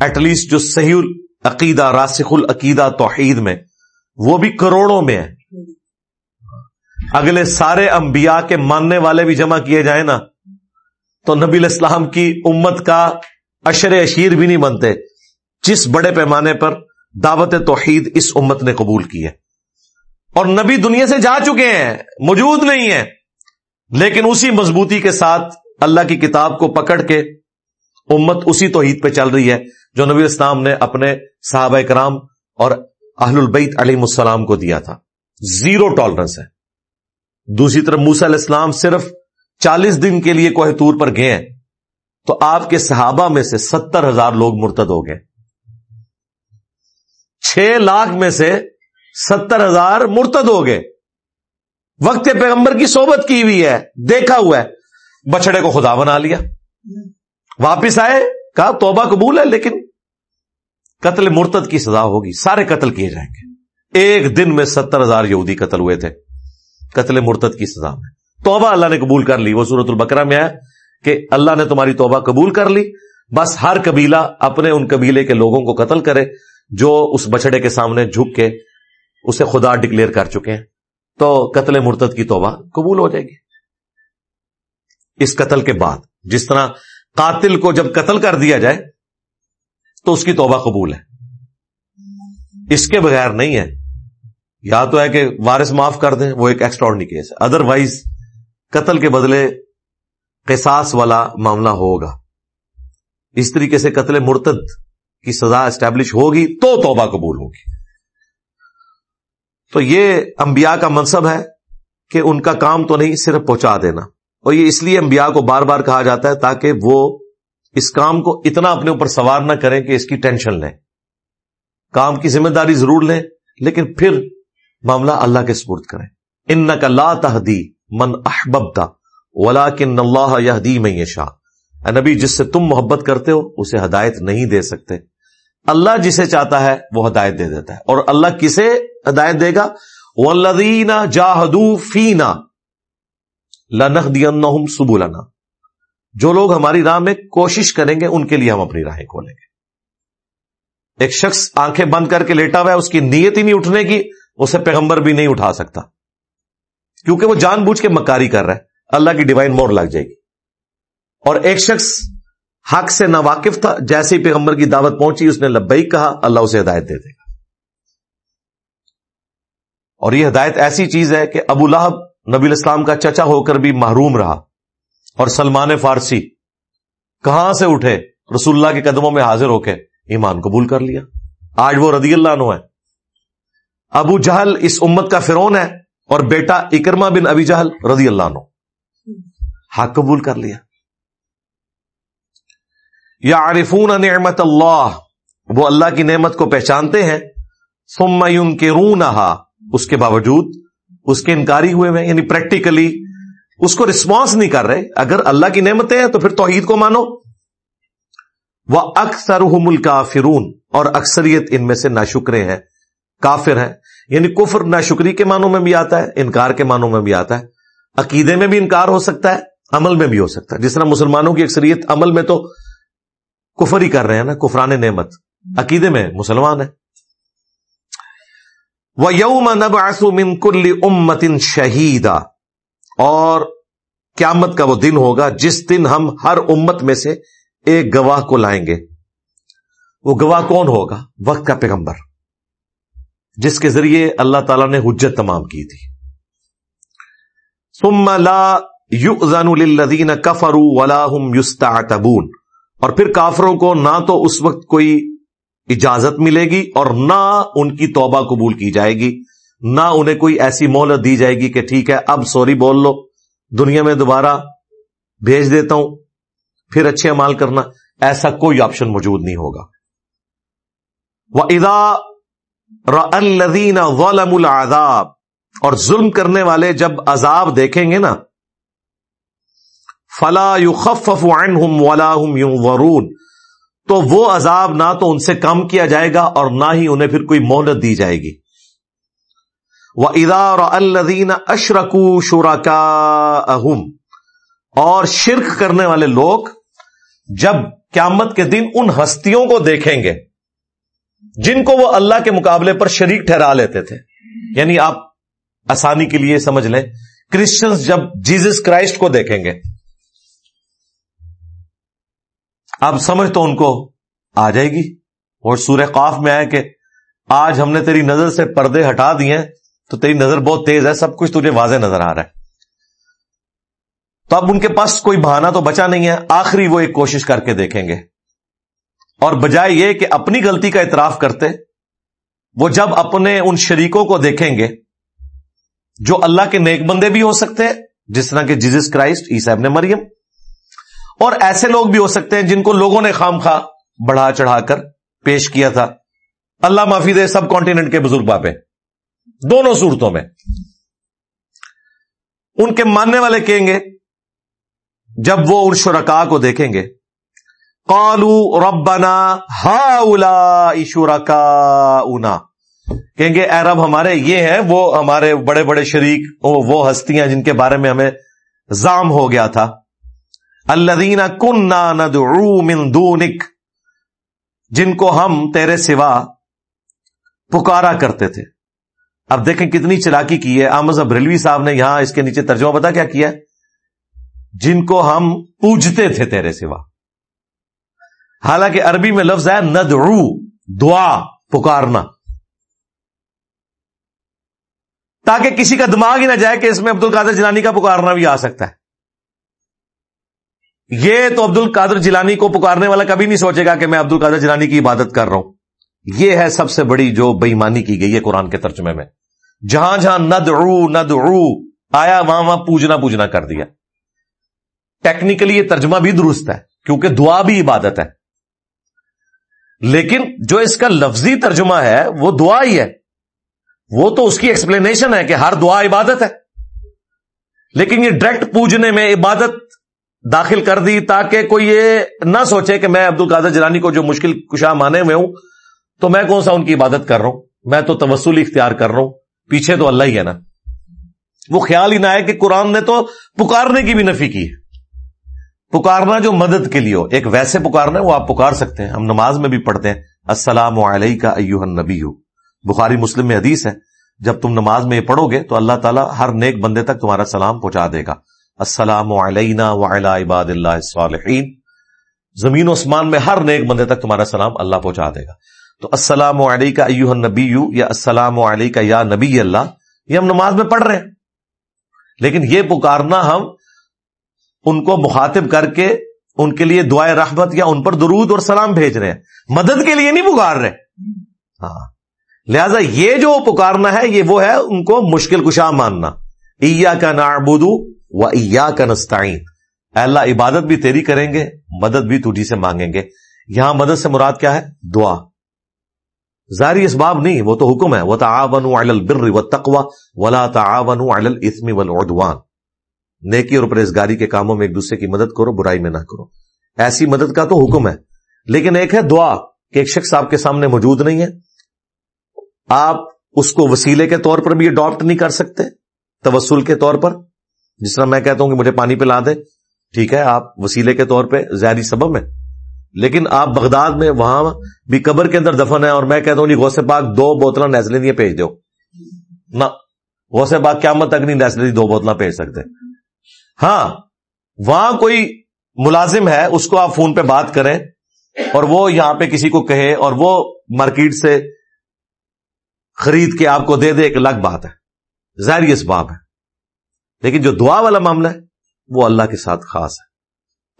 ایٹ لیسٹ جو صحیح العقیدہ، راسخ العقیدہ توحید میں، وہ بھی کروڑوں میں ہے اگلے سارے انبیاء کے ماننے والے بھی جمع کیے جائیں نا، تو نبی الاسلام کی امت کا اشر اشیر بھی نہیں بنتے جس بڑے پیمانے پر دعوت توحید اس امت نے قبول کی ہے۔ اور نبی دنیا سے جا چکے ہیں، موجود نہیں ہے لیکن اسی مضبوطی کے ساتھ اللہ کی کتاب کو پکڑ کے امت اسی توحید پہ چل رہی ہے، جو نبی اسلام نے اپنے صحابہ کرام اور اہل البیت علیہ السلام کو دیا تھا۔ زیرو ٹالرنس ہے۔ دوسری طرف موسا علیہ السلام صرف چالیس دن کے لیے کوہ تور پر گئے تو آپ کے صحابہ میں سے ستر ہزار لوگ مرتد ہو گئے۔ چھ لاکھ میں سے ستر ہزار مرتد ہو گئے۔ وقت پیغمبر کی صحبت کی ہوئی ہے، دیکھا ہوا ہے۔ بچڑے کو خدا بنا لیا۔ واپس آئے، کہا توبہ قبول ہے، لیکن قتل مرتد کی سزا ہوگی۔ سارے قتل کیے جائیں گے۔ ایک دن میں ستر ہزار یہودی قتل ہوئے تھے۔ قتل مرتد کی سزا میں۔ توبہ اللہ نے قبول کر لی۔ وہ سورت البکرا میں آیا کہ اللہ نے تمہاری توبہ قبول کر لی۔ بس ہر قبیلہ اپنے ان قبیلے کے لوگوں کو قتل کرے جو اس بچڑے کے سامنے جھک کے اسے خدا ڈکلیئر کر چکے ہیں۔ تو قتل مرتد کی توبہ قبول ہو جائے گی۔ اس قتل کے بعد جس طرح قاتل کو جب قتل کر دیا جائے، تو اس کی توبہ قبول ہے۔ اس کے بغیر نہیں ہے۔ یا تو ہے کہ وارث معاف کر دیں، وہ ایک ایکسٹرا کیس ہے۔ ادر وائز قتل کے بدلے قصاص والا معاملہ ہوگا۔ اس طریقے سے قتل مرتد کی سزا اسٹیبلش ہوگی تو توبہ قبول ہوگی۔ تو یہ انبیاء کا منصب ہے کہ ان کا کام تو نہیں، صرف پہنچا دینا۔ اور یہ اس لیے انبیاء کو بار بار کہا جاتا ہے تاکہ وہ اس کام کو اتنا اپنے اوپر سوار نہ کریں کہ اس کی ٹینشن لیں۔ کام کی ذمہ داری ضرور لیں، لیکن پھر معاملہ اللہ کے سپرد کریں۔ ان کا لا تحدی من احبتا ولا کن اللہ یہ میں شاہ نبی، جس سے تم محبت کرتے ہو، اسے ہدایت نہیں دے سکتے۔ اللہ جسے چاہتا ہے، وہ ہدایت دے دیتا ہے۔ اور اللہ کسے ہدایت دے گا ولدین جاہدو فینا لنخ دین سبولنا جو لوگ ہماری راہ میں کوشش کریں گے، ان کے لیے ہم اپنی راہیں کھولیں گے۔ ایک شخص آنکھیں بند کر کے لیٹا ہوا ہے، اس کی نیت ہی نہیں اٹھنے کی، اسے پیغمبر بھی نہیں اٹھا سکتا۔ کیونکہ وہ جان بوجھ کے مکاری کر رہا ہے، اللہ کی ڈیوائن مور لگ جائے گی۔ اور ایک شخص حق سے ناواقف تھا، جیسے ہی پیغمبر کی دعوت پہنچی، اس نے لبئی کہا، اللہ اسے ہدایت دے دے گا۔ اور یہ ہدایت ایسی چیز ہے کہ ابو لہب نبی الاسلام کا چچا ہو کر بھی محروم رہا اور سلمان فارسی کہاں سے اٹھے؟ رسول اللہ کے قدموں میں حاضر ہو کے ایمان قبول کر لیا۔ آج وہ رضی اللہ عنہ ہے ابو جہل اس امت کا فرون ہے اور بیٹا اکرما بن ابی جہل رضی اللہ عنہ۔ حق قبول کر لیا۔ یا عارفون نعمت اللہ۔ وہ اللہ کی نعمت کو پہچانتے ہیں۔ سم کے رون اس کے باوجود اس کے انکاری ہوئے ہوئے یعنی پریکٹیکلی اس کو رسپانس نہیں کر رہے۔ اگر اللہ کی نعمتیں ہیں تو پھر توحید کو مانو۔ وہ اکثر ملک فرون اور اکثریت ان میں سے ناشکرے ہیں، کافر ہیں۔ یعنی کفر ناشکری کے معنوں میں بھی آتا ہے، انکار کے معنوں میں بھی آتا ہے۔ عقیدے میں بھی انکار ہو سکتا ہے، عمل میں بھی ہو سکتا ہے۔ جس طرح مسلمانوں کی اکثریت عمل میں تو کفر ہی کر رہے ہیں نا، کفران نعمت۔ عقیدے میں مسلمان ہے وہ یوم نب من کل امتن شہیدا اور قیامت کا وہ دن ہوگا جس دن ہم ہر امت میں سے ایک گواہ کو لائیں گے۔ وہ گواہ کون ہوگا؟ وقت کا پیغمبر، جس کے ذریعے اللہ تعالی نے حجت تمام کی تھی۔ ثم لا یؤذن للذین کفروا ولا هم یستعتبون اور پھر کافروں کو نہ تو اس وقت کوئی اجازت ملے گی اور نہ ان کی توبہ قبول کی جائے گی، نہ انہیں کوئی ایسی مہلت دی جائے گی کہ ٹھیک ہے، اب سوری بول لو، دنیا میں دوبارہ بھیج دیتا ہوں، پھر اچھے عمال کرنا، ایسا کوئی آپشن موجود نہیں ہوگا۔ وہ ادا الدین غلام العذاب، اور ظلم کرنے والے جب عذاب دیکھیں گے نا، فلا یو خف ولا یوں ورون تو وہ عذاب نہ تو ان سے کم کیا جائے گا اور نہ ہی انہیں پھر کوئی مہلت دی جائے گی۔ وہ ادا اور الدین اشرکو شورا کا اور شرک کرنے والے لوگ جب قیامت کے دن ان ہستیوں کو دیکھیں گے، جن کو وہ اللہ کے مقابلے پر شریک ٹھہرا لیتے تھے۔ یعنی آپ آسانی کے لیے سمجھ لیں کرسچنس جب جیزس کرائسٹ کو دیکھیں گے اب سمجھ تو ان کو آ جائے گی۔ اور سورہ قاف میں آئے کہ آج ہم نے تیری نظر سے پردے ہٹا دیے تو تیری نظر بہت تیز ہے، سب کچھ تجھے واضح نظر آ رہا ہے۔ تو اب ان کے پاس کوئی بہانہ تو بچا نہیں ہے، آخری وہ ایک کوشش کر کے دیکھیں گے۔ اور بجائے یہ کہ اپنی غلطی کا اعتراف کرتے، وہ جب اپنے ان شریکوں کو دیکھیں گے، جو اللہ کے نیک بندے بھی ہو سکتے ہیں جس طرح کہ جیزس کرائسٹ عیسیب نے مریم اور ایسے لوگ بھی ہو سکتے ہیں جن کو لوگوں نے خام خواہ بڑھا چڑھا کر پیش کیا تھا۔ اللہ معافی دے سب کانٹیننٹ کے بزرگ باپے دونوں صورتوں میں۔ ان کے ماننے والے کہیں گے؟ جب وہ ان شرکا کو دیکھیں گے۔ کالو ربنا ہا شرکا اونا کہیں گے، اے رب ہمارے یہ ہیں، وہ ہمارے بڑے بڑے شریک، وہ ہستیاں جن کے بارے میں ہمیں زام ہو گیا تھا۔ اللہ کن من دونک، جن کو ہم تیرے سوا پکارا کرتے تھے۔ اب دیکھیں کتنی چلاکی کی ہے۔ احمد بریلوی صاحب نے یہاں اس کے نیچے ترجمہ پتا کیا کیا جن کو ہم پوجتے تھے تیرے سوا۔ حالانکہ عربی میں لفظ ہے ندعو، دعا، پکارنا۔ تاکہ کسی کا دماغ ہی نہ جائے کہ اس میں عبد القادر جلانی کا پکارنا بھی آ سکتا ہے۔ یہ تو عبد القادر جلانی کو پکارنے والا کبھی نہیں سوچے گا کہ میں عبد القادر جلانی کی عبادت کر رہا ہوں۔ یہ ہے سب سے بڑی جو بےمانی کی گئی ہے قرآن کے ترجمے میں۔ جہاں جہاں ند ند آیا وہاں وہاں پوجنا پوجنا کر دیا۔ ٹیکنیکلی یہ ترجمہ بھی درست ہے، کیونکہ دعا بھی عبادت ہے۔ لیکن جو اس کا لفظی ترجمہ ہے، وہ دعا ہی ہے۔ وہ تو اس کی ایکسپلینیشن ہے کہ ہر دعا عبادت ہے۔ لیکن یہ ڈائریکٹ پوجنے میں عبادت داخل کر دی تاکہ کوئی یہ نہ سوچے کہ میں عبد القادر جلانی کو جو مشکل کشا مانے ہوئے ہوں، تو میں کون سا ان کی عبادت کر رہا ہوں؟ میں تو توسل اختیار کر رہا ہوں۔ پیچھے تو اللہ ہی ہے نا۔ وہ خیال ہی نہ ہے کہ قرآن نے تو پکارنے کی بھی نفی کی۔ ہے پکارنا جو مدد کے لیے ہو، ایک ویسے پکارنا ہے، وہ آپ پکار سکتے ہیں۔ ہم نماز میں بھی پڑھتے ہیں۔ السلام علیہ کا ایوہ النبی بخاری مسلم میں حدیث ہے، جب تم نماز میں یہ پڑھو گے تو اللہ تعالیٰ ہر نیک بندے تک تمہارا سلام پہنچا دے گا۔ السلام علینا وعلا عباد اللہ الصالحین۔ زمین و عثمان میں ہر نیک بندے تک تمہارا سلام اللہ پہنچا دے گا۔ تو السلام علیہ کا ایوہ النبی یا السلام علیہ کا یا نبی اللہ۔ یہ ہم نماز میں پڑھ رہے ہیں۔ لیکن یہ پکارنا ہم ان کو مخاطب کر کے ان کے لیے دعائیں رحمت یا ان پر درود اور سلام بھیج رہے ہیں۔ مدد کے لیے نہیں پکار رہے۔ ہاں۔ لہذا یہ جو پکارنا ہے، یہ وہ ہے ان کو مشکل کشا ماننا۔ ایا کا نابودو و ایا کا نستعین اللہ، عبادت بھی تیری کریں گے، مدد بھی تجھی سے مانگیں گے۔ یہاں مدد سے مراد کیا ہے؟ دعا۔ ظاہری اسباب نہیں، وہ تو حکم ہے۔ وہ تعاون البر و تقوا ولا تعاون الاسم والعدوان۔ نیکی اور پرہزگاری کے کاموں میں ایک دوسرے کی مدد کرو، برائی میں نہ کرو۔ ایسی مدد کا تو حکم ہے۔ لیکن ایک ہے دعا، کہ ایک شخص آپ کے سامنے موجود نہیں ہے۔ آپ اس کو وسیلے کے طور پر بھی اڈاپٹ نہیں کر سکتے، توسل کے طور پر۔ جس طرح میں کہتا ہوں کہ مجھے پانی پلا دے، ٹھیک ہے، آپ وسیلے کے طور پہ زیادہ سبب ہے لیکن آپ بغداد میں وہاں بھی قبر کے اندر دفن ہے اور میں کہتا ہوں جی غوث پاک دو بوتل نیسلے دیا بھیج دو۔ نہ، غوث پاک کیا مت تک نہیں نیسلے دو بوتل بھیج سکتے۔ ہاں وہاں کوئی ملازم ہے، اس کو آپ فون پہ بات کریں اور وہ یہاں پہ کسی کو کہے اور وہ مارکیٹ سے خرید کے آپ کو دے دے، ایک الگ بات ہے۔ ظاہر اس باب ہے۔ لیکن جو دعا والا معاملہ ہے، وہ اللہ کے ساتھ خاص ہے۔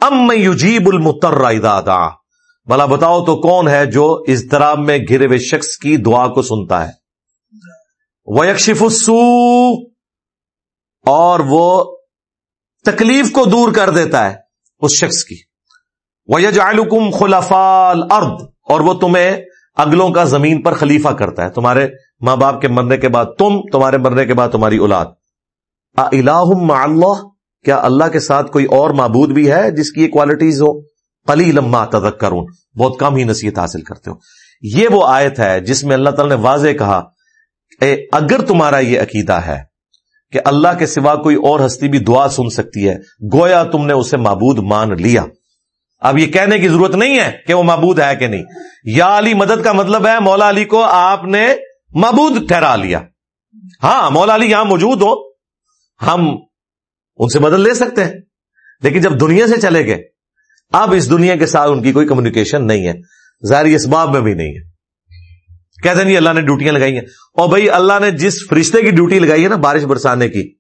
ام میں یوجیب المتر دا بلا بتاؤ تو کون ہے جو اضطراب میں گرے ہوئے شخص کی دعا کو سنتا ہے؟ وہ یکشف اور وہ تکلیف کو دور کر دیتا ہے اس شخص کی۔ وہ یجعلکم خلفال ارد اور وہ تمہیں اگلوں کا زمین پر خلیفہ کرتا ہے۔ تمہارے ماں باپ کے مرنے کے بعد تم، تمہارے مرنے کے بعد تمہاری اولاد۔ اللہ، کیا اللہ کے ساتھ کوئی اور معبود بھی ہے جس کی یہ کوالٹیز ہو؟ پلی لما تدک بہت کم ہی نصیحت حاصل کرتے ہو۔ یہ وہ آیت ہے جس میں اللہ تعالی نے واضح کہا، اے اگر تمہارا یہ عقیدہ ہے کہ اللہ کے سوا کوئی اور ہستی بھی دعا سن سکتی ہے، گویا تم نے اسے معبود مان لیا۔ اب یہ کہنے کی ضرورت نہیں ہے کہ وہ معبود ہے کہ نہیں۔ یا علی، مدد کا مطلب ہے مولا علی کو آپ نے معبود ٹھہرا لیا۔ ہاں مولا علی یہاں موجود ہو۔ ہم ان سے مدد لے سکتے ہیں۔ لیکن جب دنیا سے چلے گئے، اب اس دنیا کے ساتھ ان کی کوئی کمیونیکیشن نہیں ہے۔ ظاہر اس باب میں بھی نہیں ہے۔ کہتے نہیں اللہ نے ڈیوٹیاں لگائی ہیں۔ اور بھائی اللہ نے جس فرشتے کی ڈیوٹی لگائی ہے نا بارش برسانے کی،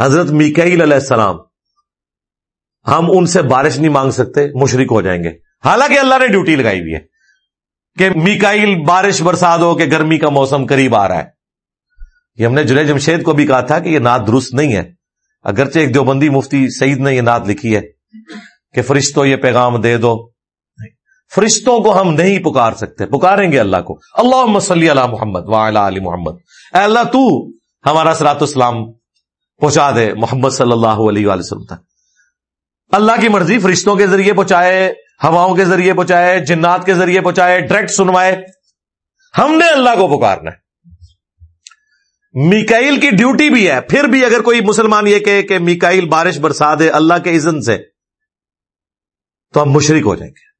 حضرت میکیل علیہ السلام، ہم ان سے بارش نہیں مانگ سکتے مشرق ہو جائیں گے۔ حالانکہ اللہ نے ڈیوٹی لگائی ہوئی ہے کہ میکائل بارش برسات ہو کہ گرمی کا موسم قریب آ رہا ہے۔ یہ ہم نے جنید جمشید کو بھی کہا تھا کہ یہ نعت درست نہیں ہے۔ اگرچہ ایک دیوبندی مفتی سعید نے یہ نعت لکھی ہے کہ فرشتوں یہ پیغام دے دو۔ فرشتوں کو ہم نہیں پکار سکتے، پکاریں گے اللہ کو۔ اللہ مسلی اللہ محمد علی محمد۔ اے اللہ تو ہمارا سرات اسلام پہنچا دے محمد صلی اللہ علیہ وسلم تک۔ اللہ کی مرضی فرشتوں کے ذریعے پہنچائے، ہواؤں کے ذریعے پہنچائے، جنات کے ذریعے پہنچائے، ڈائریکٹ سنوائے۔ ہم نے اللہ کو پکارنا ہے۔ میکائل کی ڈیوٹی بھی ہے۔ پھر بھی اگر کوئی مسلمان یہ کہے کہ میکائل بارش برسا دے، اللہ کے عزن سے، تو ہم مشرق ہو جائیں گے۔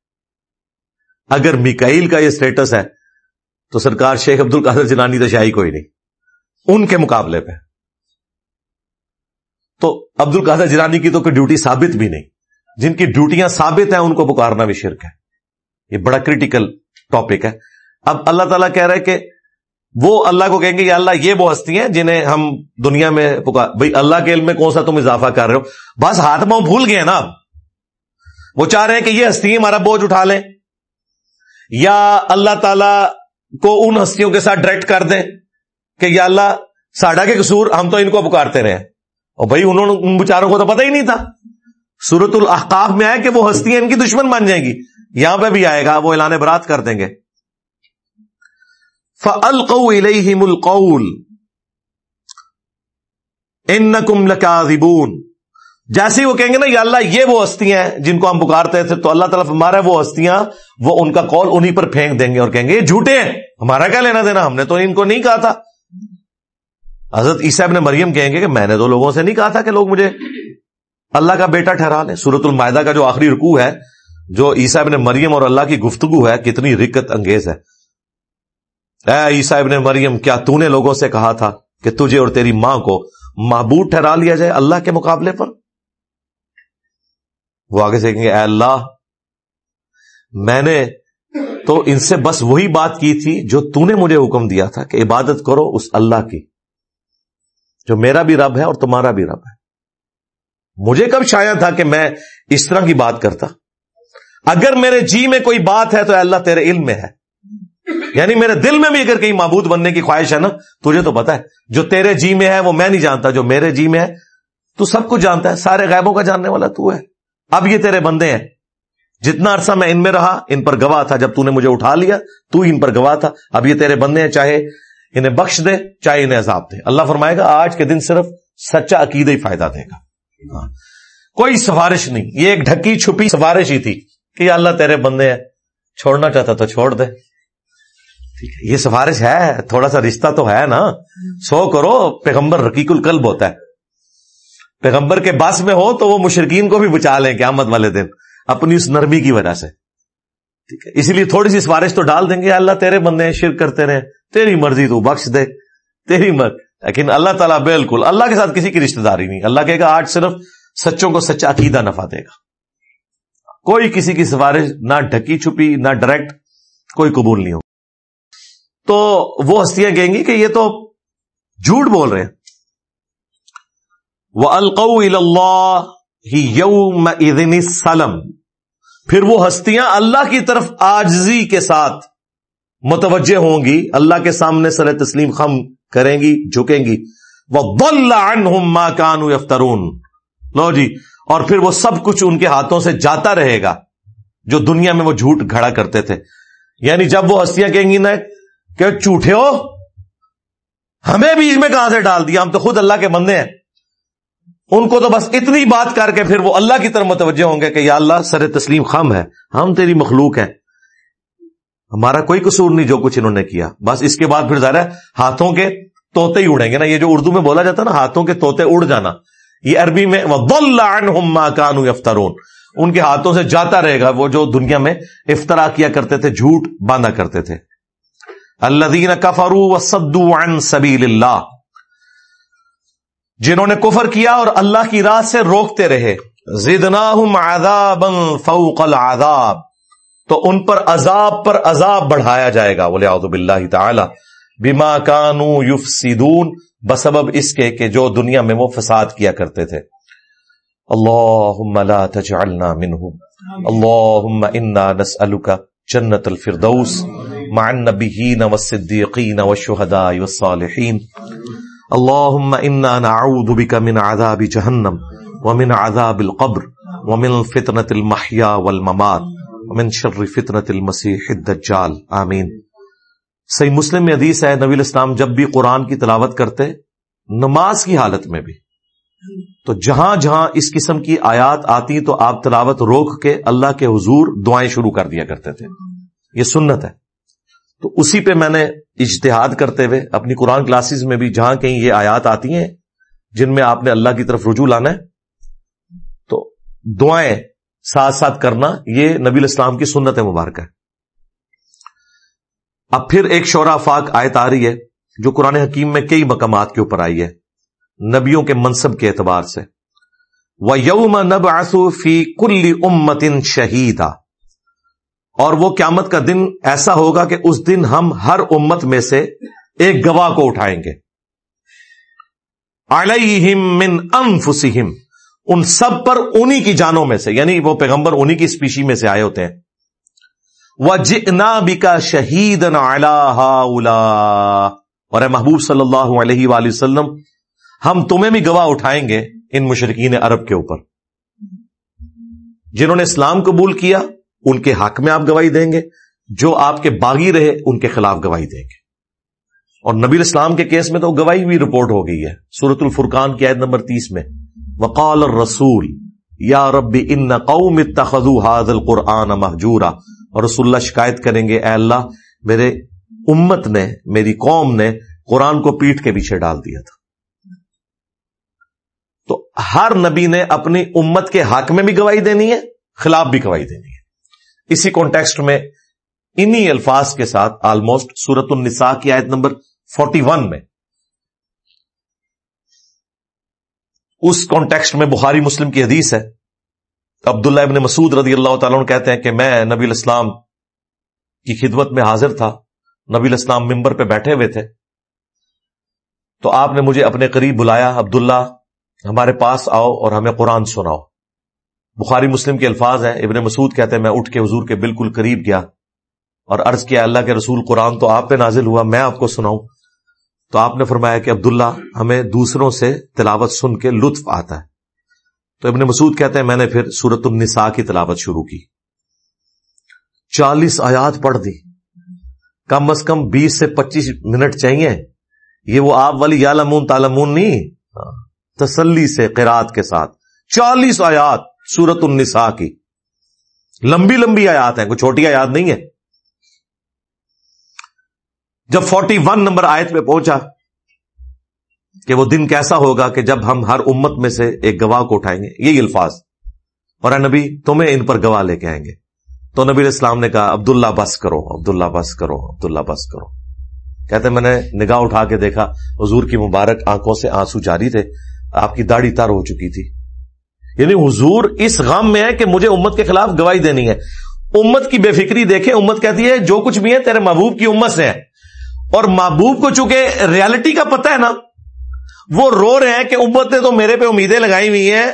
اگر میکائل کا یہ اسٹیٹس ہے، تو سرکار شیخ عبد القادر جنانی تو شاہی کوئی نہیں۔ ان کے مقابلے پہ۔ تو عبد القادر جنانی کی تو کوئی ڈیوٹی ثابت بھی نہیں۔ جن کی ڈیوٹیاں ثابت ہیں، ان کو پکارنا بھی شرک ہے۔ یہ بڑا کریٹیکل ٹاپک ہے۔ اب اللہ تعالیٰ کہہ رہے کہ وہ اللہ کو کہیں گے، یا اللہ یہ وہ ہستی ہیں جنہیں ہم دنیا میں پکار بھائی اللہ کے علم میں کون سا تم اضافہ کر رہے ہو؟ بس ہاتھ پاؤں بھول گئے نا وہ چاہ رہے ہیں کہ یہ ہستی ہمارا بوجھ اٹھا لیں۔ یا اللہ تعالی کو ان ہستیوں کے ساتھ ڈائریکٹ کر دیں کہ یا اللہ ساڈا کے قصور ہم تو ان کو پکارتے رہے اور بھائی انہوں نے ان بچاروں کو تو پتہ ہی نہیں تھا۔ سورت الحقاف میں آئے کہ وہ ہستیاں ان کی دشمن بن جائیں گی۔ یہاں پہ بھی آئے گا، وہ اعلان برات کر دیں گے۔ فَأَلْقَوْا الْقَوْلِ إِنَّكُمْ لَكَاذِبُونَ جیسے وہ کہیں گے نا، یا اللہ یہ وہ ہستیاں ہیں جن کو ہم پکارتے تھے تو اللہ تعالیٰ ہمارا وہ ہستیاں وہ ان کا کال انہی پر پھینک دیں گے اور کہیں گے، یہ جھوٹے ہیں، ہمارا کیا لینا دینا؟ ہم نے تو ان کو نہیں کہا تھا۔ حضرت عیسیٰ ابن مریم کہیں گے کہ میں نے تو لوگوں سے نہیں کہا تھا کہ لوگ مجھے اللہ کا بیٹا ٹھہرا لیں۔ سورت المائدہ کا جو آخری رکوع ہے، جو عیسیٰ ابن مریم اور اللہ کی گفتگو ہے، کتنی رکت انگیز ہے۔ اے عیسیٰ ابن مریم، کیا تو نے لوگوں سے کہا تھا کہ تجھے اور تیری ماں کو محبوب ٹھہرا لیا جائے اللہ کے مقابلے پر؟ وہ آگے سے کہیں گے، اے اللہ، میں نے تو ان سے بس وہی بات کی تھی جو تو نے مجھے حکم دیا تھا کہ عبادت کرو اس اللہ کی، جو میرا بھی رب ہے اور تمہارا بھی رب ہے۔ مجھے کب شاید تھا کہ میں اس طرح کی بات کرتا؟ اگر میرے جی میں کوئی بات ہے تو اللہ تیرے علم میں ہے۔ یعنی میرے دل میں بھی اگر کہیں معبود بننے کی خواہش ہے نا، تجھے تو پتا ہے، جو تیرے جی میں ہے، وہ میں نہیں جانتا، جو میرے جی میں ہے، تو سب کچھ جانتا ہے، سارے غیبوں کا جاننے والا تو ہے۔ اب یہ تیرے بندے ہیں۔ جتنا عرصہ میں ان میں رہا، ان پر گواہ تھا۔ جب تو نے مجھے اٹھا لیا، تو ان پر گواہ تھا۔ اب یہ تیرے بندے ہیں، چاہے انہیں بخش دے، چاہے انہیں عذاب دے۔ اللہ فرمائے گا، آج کے دن صرف سچا عقید ہی فائدہ دے گا۔ ہاں۔ کوئی سفارش نہیں۔ یہ ایک ڈھکی چھپی سفارش ہی تھی کہ اللہ تیرے بندے ہیں، چھوڑنا چاہتا تو چھوڑ دے۔ یہ سفارش ہے، تھوڑا سا رشتہ تو ہے نا۔ سو کرو، پیغمبر رقیق القلب ہوتا ہے۔ پیغمبر کے باس میں ہو تو وہ مشرقین کو بھی بچا لیں قیامت والے دن، اپنی اس نرمی کی وجہ سے۔ ٹھیک ہے۔ اسی لیے تھوڑی سی سفارش تو ڈال دیں گے اللہ تیرے بندے ہیں شرک کرتے رہے، تیری مرضی تو بخش دے، تیری مرضی لیکن اللہ تعالیٰ بالکل، اللہ کے ساتھ کسی کی رشتہ داری نہیں۔ اللہ کہے گا، آج صرف سچوں کو سچا عقیدہ نفع دے گا۔ کوئی کسی کی سفارش نہ ڈھکی چھپی، نہ ڈائریکٹ، کوئی قبول نہیں ہو تو وہ ہستیاں کہیں گی کہ یہ تو جھوٹ بول رہے ہیں۔ وہ القو اللہ ہی یوم سلم پھر وہ ہستیاں اللہ کی طرف آجزی کے ساتھ متوجہ ہوں گی، اللہ کے سامنے سر تسلیم خم کریں گی، جھکیں گی۔ وہ بل کانو یفترون لو جی اور پھر وہ سب کچھ ان کے ہاتھوں سے جاتا رہے گا، جو دنیا میں وہ جھوٹ گھڑا کرتے تھے۔ یعنی جب وہ ہستیاں کہیں گی نا کہ جھوٹے ہو؟ ہمیں بیچ میں کہاں سے ڈال دیا؟ ہم تو خود اللہ کے بندے ہیں۔ ان کو تو بس اتنی بات کر کے پھر وہ اللہ کی طرف متوجہ ہوں گے کہ یا اللہ سر تسلیم خم ہے۔ ہم تیری مخلوق ہیں۔ ہمارا کوئی قصور نہیں جو کچھ انہوں نے کیا۔ بس اس کے بعد پھر ظاہر ہے ہاتھوں کے توتے ہی اڑیں گے نا۔ یہ جو اردو میں بولا جاتا ہے نا، ہاتھوں کے توتے اڑ جانا۔ یہ عربی میں کانو افطرون ان کے ہاتھوں سے جاتا رہے گا۔ وہ جو دنیا میں افطرا کیا کرتے تھے، جھوٹ باندھا کرتے تھے۔ اللہ دین کفرو و سدو سبیل اللہ جنہوں نے کفر کیا اور اللہ کی راہ سے روکتے رہے۔ زدناہم عذابا فوق العذاب۔ تو ان پر عذاب پر عذاب بڑھایا جائے گا۔ بولے آدب اللہ تعالی۔ بیما کانو یوف سیدون بسبب اس کے کہ جو دنیا میں وہ فساد کیا کرتے تھے۔ اللہ لا تجعلنا منہم۔ اللہم انا نسألک جنت الفردوس۔ مع النبیین والصدیقین والشہداء والصالحین اللهم انا نعوذ بك من عذاب جهنم ومن عذاب القبر ومن فتنة المحيا والممات ومن شر فتنة المسيح الدجال. آمین. صحیح مسلم میں حدیث ہے، نبی الاسلام جب بھی قرآن کی تلاوت کرتے، نماز کی حالت میں بھی. تو جہاں جہاں اس قسم کی آیات آتی تو آپ تلاوت روک کے اللہ کے حضور دعائیں شروع کر دیا کرتے تھے. یہ سنت ہے۔ تو اسی پہ میں نے اجتہاد کرتے ہوئے اپنی قرآن کلاسز میں بھی جہاں کہیں یہ آیات آتی ہیں جن میں آپ نے اللہ کی طرف رجوع لانا ہے، تو دعائیں ساتھ ساتھ کرنا، یہ نبی الاسلام کی سنت مبارک ہے۔ اب پھر ایک شورا فاق آیت آ رہی ہے، جو قرآن حکیم میں کئی مقامات کے اوپر آئی ہے، نبیوں کے منصب کے اعتبار سے۔ وہ یوم نب آسوفی کل امتن شہیدا اور وہ قیامت کا دن ایسا ہوگا کہ اس دن ہم ہر امت میں سے ایک گواہ کو اٹھائیں گے۔ علیہم من انفسہم، ان سب پر انہی کی جانوں میں سے یعنی وہ پیغمبر انہی کی اسپیشی میں سے آئے ہوتے ہیں۔ وہ جنا بکا شہید اور اے محبوب صلی اللہ علیہ وآلہ وسلم، ہم تمہیں بھی گواہ اٹھائیں گے ان مشرقین عرب کے اوپر۔ جنہوں نے اسلام قبول کیا ان کے حق میں آپ گواہی دیں گے، جو آپ کے باغی رہے ان کے خلاف گواہی دیں گے۔ اور نبی الاسلام کے کیس میں تو گواہی بھی رپورٹ ہو گئی ہے سورت الفرقان کی عید نمبر تیس میں۔ وقال الرسول، یا رب ان قوم اتخذوا هذا القرآن محجورا اور رسول اللہ شکایت کریں گے، اے اللہ، میرے امت نے، میری قوم نے قرآن کو پیٹ کے پیچھے ڈال دیا تھا۔ تو ہر نبی نے اپنی امت کے حق میں بھی گواہی دینی ہے، خلاف بھی گواہی دینی ہے۔ اسی کانٹیکسٹ میں انہی الفاظ کے ساتھ آلموسٹ سورت النساء کی آیت نمبر فورٹی ون میں اس کانٹیکسٹ میں بخاری مسلم کی حدیث ہے۔ عبداللہ ابن مسعود رضی اللہ تعالیٰ کہتے ہیں کہ میں نبی الاسلام کی خدمت میں حاضر تھا، نبی الاسلام ممبر پہ بیٹھے ہوئے تھے۔ تو آپ نے مجھے اپنے قریب بلایا، عبداللہ ہمارے پاس آؤ اور ہمیں قرآن سناؤ۔ بخاری مسلم کے الفاظ ہیں، ابن مسعود کہتے ہیں، میں اٹھ کے حضور کے بالکل قریب گیا اور عرض کیا، اللہ کے رسول، قرآن تو آپ پہ نازل ہوا، میں آپ کو سناؤں۔ تو آپ نے فرمایا کہ عبداللہ، ہمیں دوسروں سے تلاوت سن کے لطف آتا ہے۔ تو ابن مسعود کہتے ہیں، میں نے پھر سورت النساء کی تلاوت شروع کی۔ چالیس آیات پڑھ دی۔ کم از کم بیس سے پچیس منٹ چاہیے۔ یہ وہ آپ والی یا لمون تالمون نہیں، تسلی سے قرات کے ساتھ۔ چالیس آیات۔ سورت النساء کی۔ لمبی لمبی آیات ہیں، کوئی چھوٹی آیات نہیں ہے۔ جب فورٹی ون نمبر آیت پہ پہنچا کہ وہ دن کیسا ہوگا کہ جب ہم ہر امت میں سے ایک گواہ کو اٹھائیں گے، یہی الفاظ۔ اور اے نبی، تمہیں ان پر گواہ لے کے آئیں گے۔ تو نبی اسلام نے کہا، عبداللہ بس کرو، عبداللہ بس کرو، عبداللہ بس کرو۔ کہتے میں نے نگاہ اٹھا کے دیکھا، حضور کی مبارک آنکھوں سے آنسو جاری تھے، آپ کی داڑھی تار ہو چکی تھی۔ یعنی حضور اس غم میں ہے کہ مجھے امت کے خلاف گواہی دینی ہے۔ امت کی بے فکری دیکھیں، امت کہتی ہے، جو کچھ بھی ہے، تیرے محبوب کی امت سے ہے۔ اور محبوب کو چونکہ ریالٹی کا پتہ ہے نا، وہ رو رہے ہیں کہ امت نے تو میرے پہ امیدیں لگائی ہوئی ہیں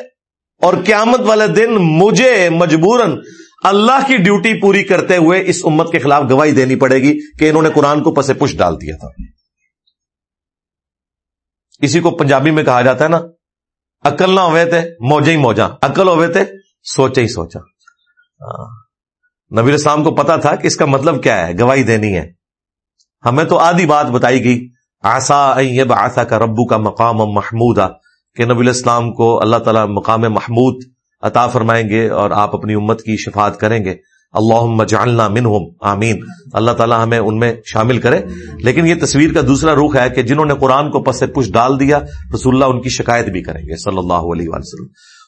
اور قیامت والے دن مجھے مجبوراً اللہ کی ڈیوٹی پوری کرتے ہوئے اس امت کے خلاف گواہی دینی پڑے گی کہ انہوں نے قرآن کو پسے پش ڈال دیا تھا۔ اسی کو پنجابی میں کہا جاتا ہے نا عقل نہ ہوئے تھے موجے ہی موجا عقل ہوئے تھے سوچے ہی سوچا نبی اسلام کو پتا تھا کہ اس کا مطلب کیا ہے گواہی دینی ہے ہمیں تو آدھی بات بتائی گئی آسا آسا کا ربو کا مقام محمود کہ نبی الاسلام کو اللہ تعالیٰ مقام محمود عطا فرمائیں گے اور آپ اپنی امت کی شفاعت کریں گے۔ اللہ جعلنا منہم، آمین۔ اللہ تعالیٰ ہمیں ان میں شامل کرے۔ لیکن یہ تصویر کا دوسرا رخ ہے کہ جنہوں نے قرآن کو پس پش ڈال دیا، رسول اللہ ان کی شکایت بھی کریں گے، صلی اللہ علیہ وسلم۔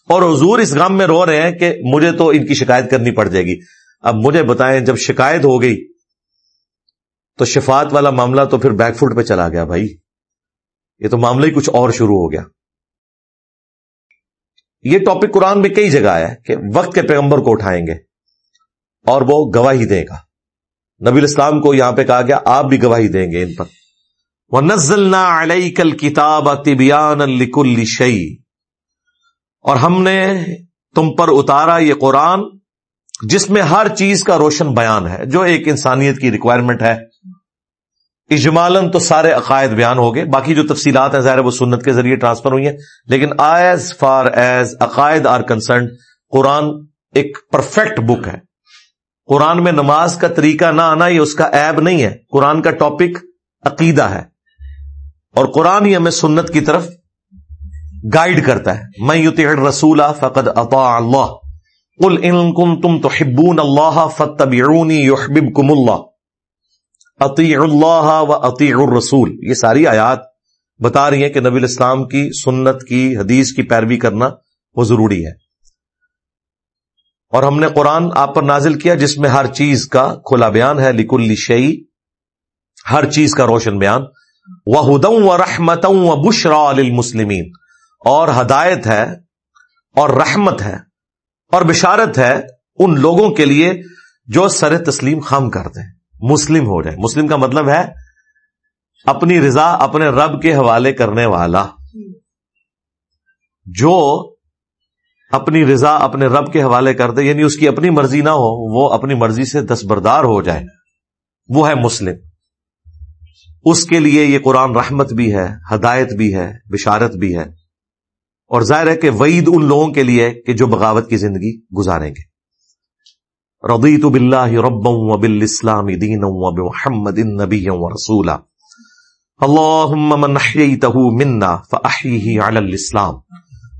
اور حضور اس غم میں رو رہے ہیں کہ مجھے تو ان کی شکایت کرنی پڑ جائے گی۔ اب مجھے بتائیں، جب شکایت ہو گئی، تو شفات والا معاملہ تو پھر بیک فوٹ پہ چلا گیا بھائی۔ یہ تو معاملہ ہی کچھ اور شروع ہو گیا۔ یہ ٹاپک قرآن میں کئی جگہ ہے کہ وقت کے پیغمبر کو اٹھائیں گے۔ اور وہ گواہی دے گا۔ نبی الاسلام کو یہاں پہ کہا گیا، آپ بھی گواہی دیں گے ان پر۔ وہ نزل نہ کل کتاب طبیان الکل شعی اور ہم نے تم پر اتارا یہ قرآن، جس میں ہر چیز کا روشن بیان ہے، جو ایک انسانیت کی ریکوائرمنٹ ہے۔ اجمالن تو سارے عقائد بیان ہو گئے، باقی جو تفصیلات ہیں، ظاہر وہ سنت کے ذریعے ٹرانسفر ہوئی ہیں۔ لیکن ایز فار ایز عقائد آر کنسرنڈ قرآن ایک پرفیکٹ بک ہے۔ قرآن میں نماز کا طریقہ نہ آنا یہ اس کا ایب نہیں ہے۔ قرآن کا ٹاپک عقیدہ ہے۔ اور قرآن ہی ہمیں سنت کی طرف گائیڈ کرتا ہے۔ میں یوتی رسول فقد اطاع اللہ۔ کل ان کم تم تو ہبون اللہ فتبعونی یحببکم اللہ۔ عطی اللہ و عطی الرسول۔ یہ ساری آیات بتا رہی ہیں کہ نبی الاسلام کی سنت کی حدیث کی پیروی کرنا وہ ضروری ہے۔ اور ہم نے قرآن آپ پر نازل کیا جس میں ہر چیز کا کھلا بیان ہے لکھ الشعی ہر چیز کا روشن بیان۔ وہ ہدم و رحمت و بشرا المسلمین اور ہدایت ہے اور رحمت ہے اور بشارت ہے ان لوگوں کے لیے جو سر تسلیم خام کرتے ہیں مسلم ہو جائے مسلم کا مطلب ہے اپنی رضا اپنے رب کے حوالے کرنے والا۔ جو اپنی رضا اپنے رب کے حوالے کر دے یعنی اس کی اپنی مرضی نہ ہو، وہ اپنی مرضی سے دستبردار ہو جائے۔ وہ ہے مسلم۔ اس کے لیے یہ قرآن رحمت بھی ہے، ہدایت بھی ہے، بشارت بھی ہے۔ اور ظاہر ہے کہ وعید ان لوگوں کے لیے کہ جو بغاوت کی زندگی گزاریں گے۔ رضیت باللہ ربا و بالاسلام دینا و بمحمد نبی و رسولا۔ اللہم من منا فاحیہ علی الاسلام۔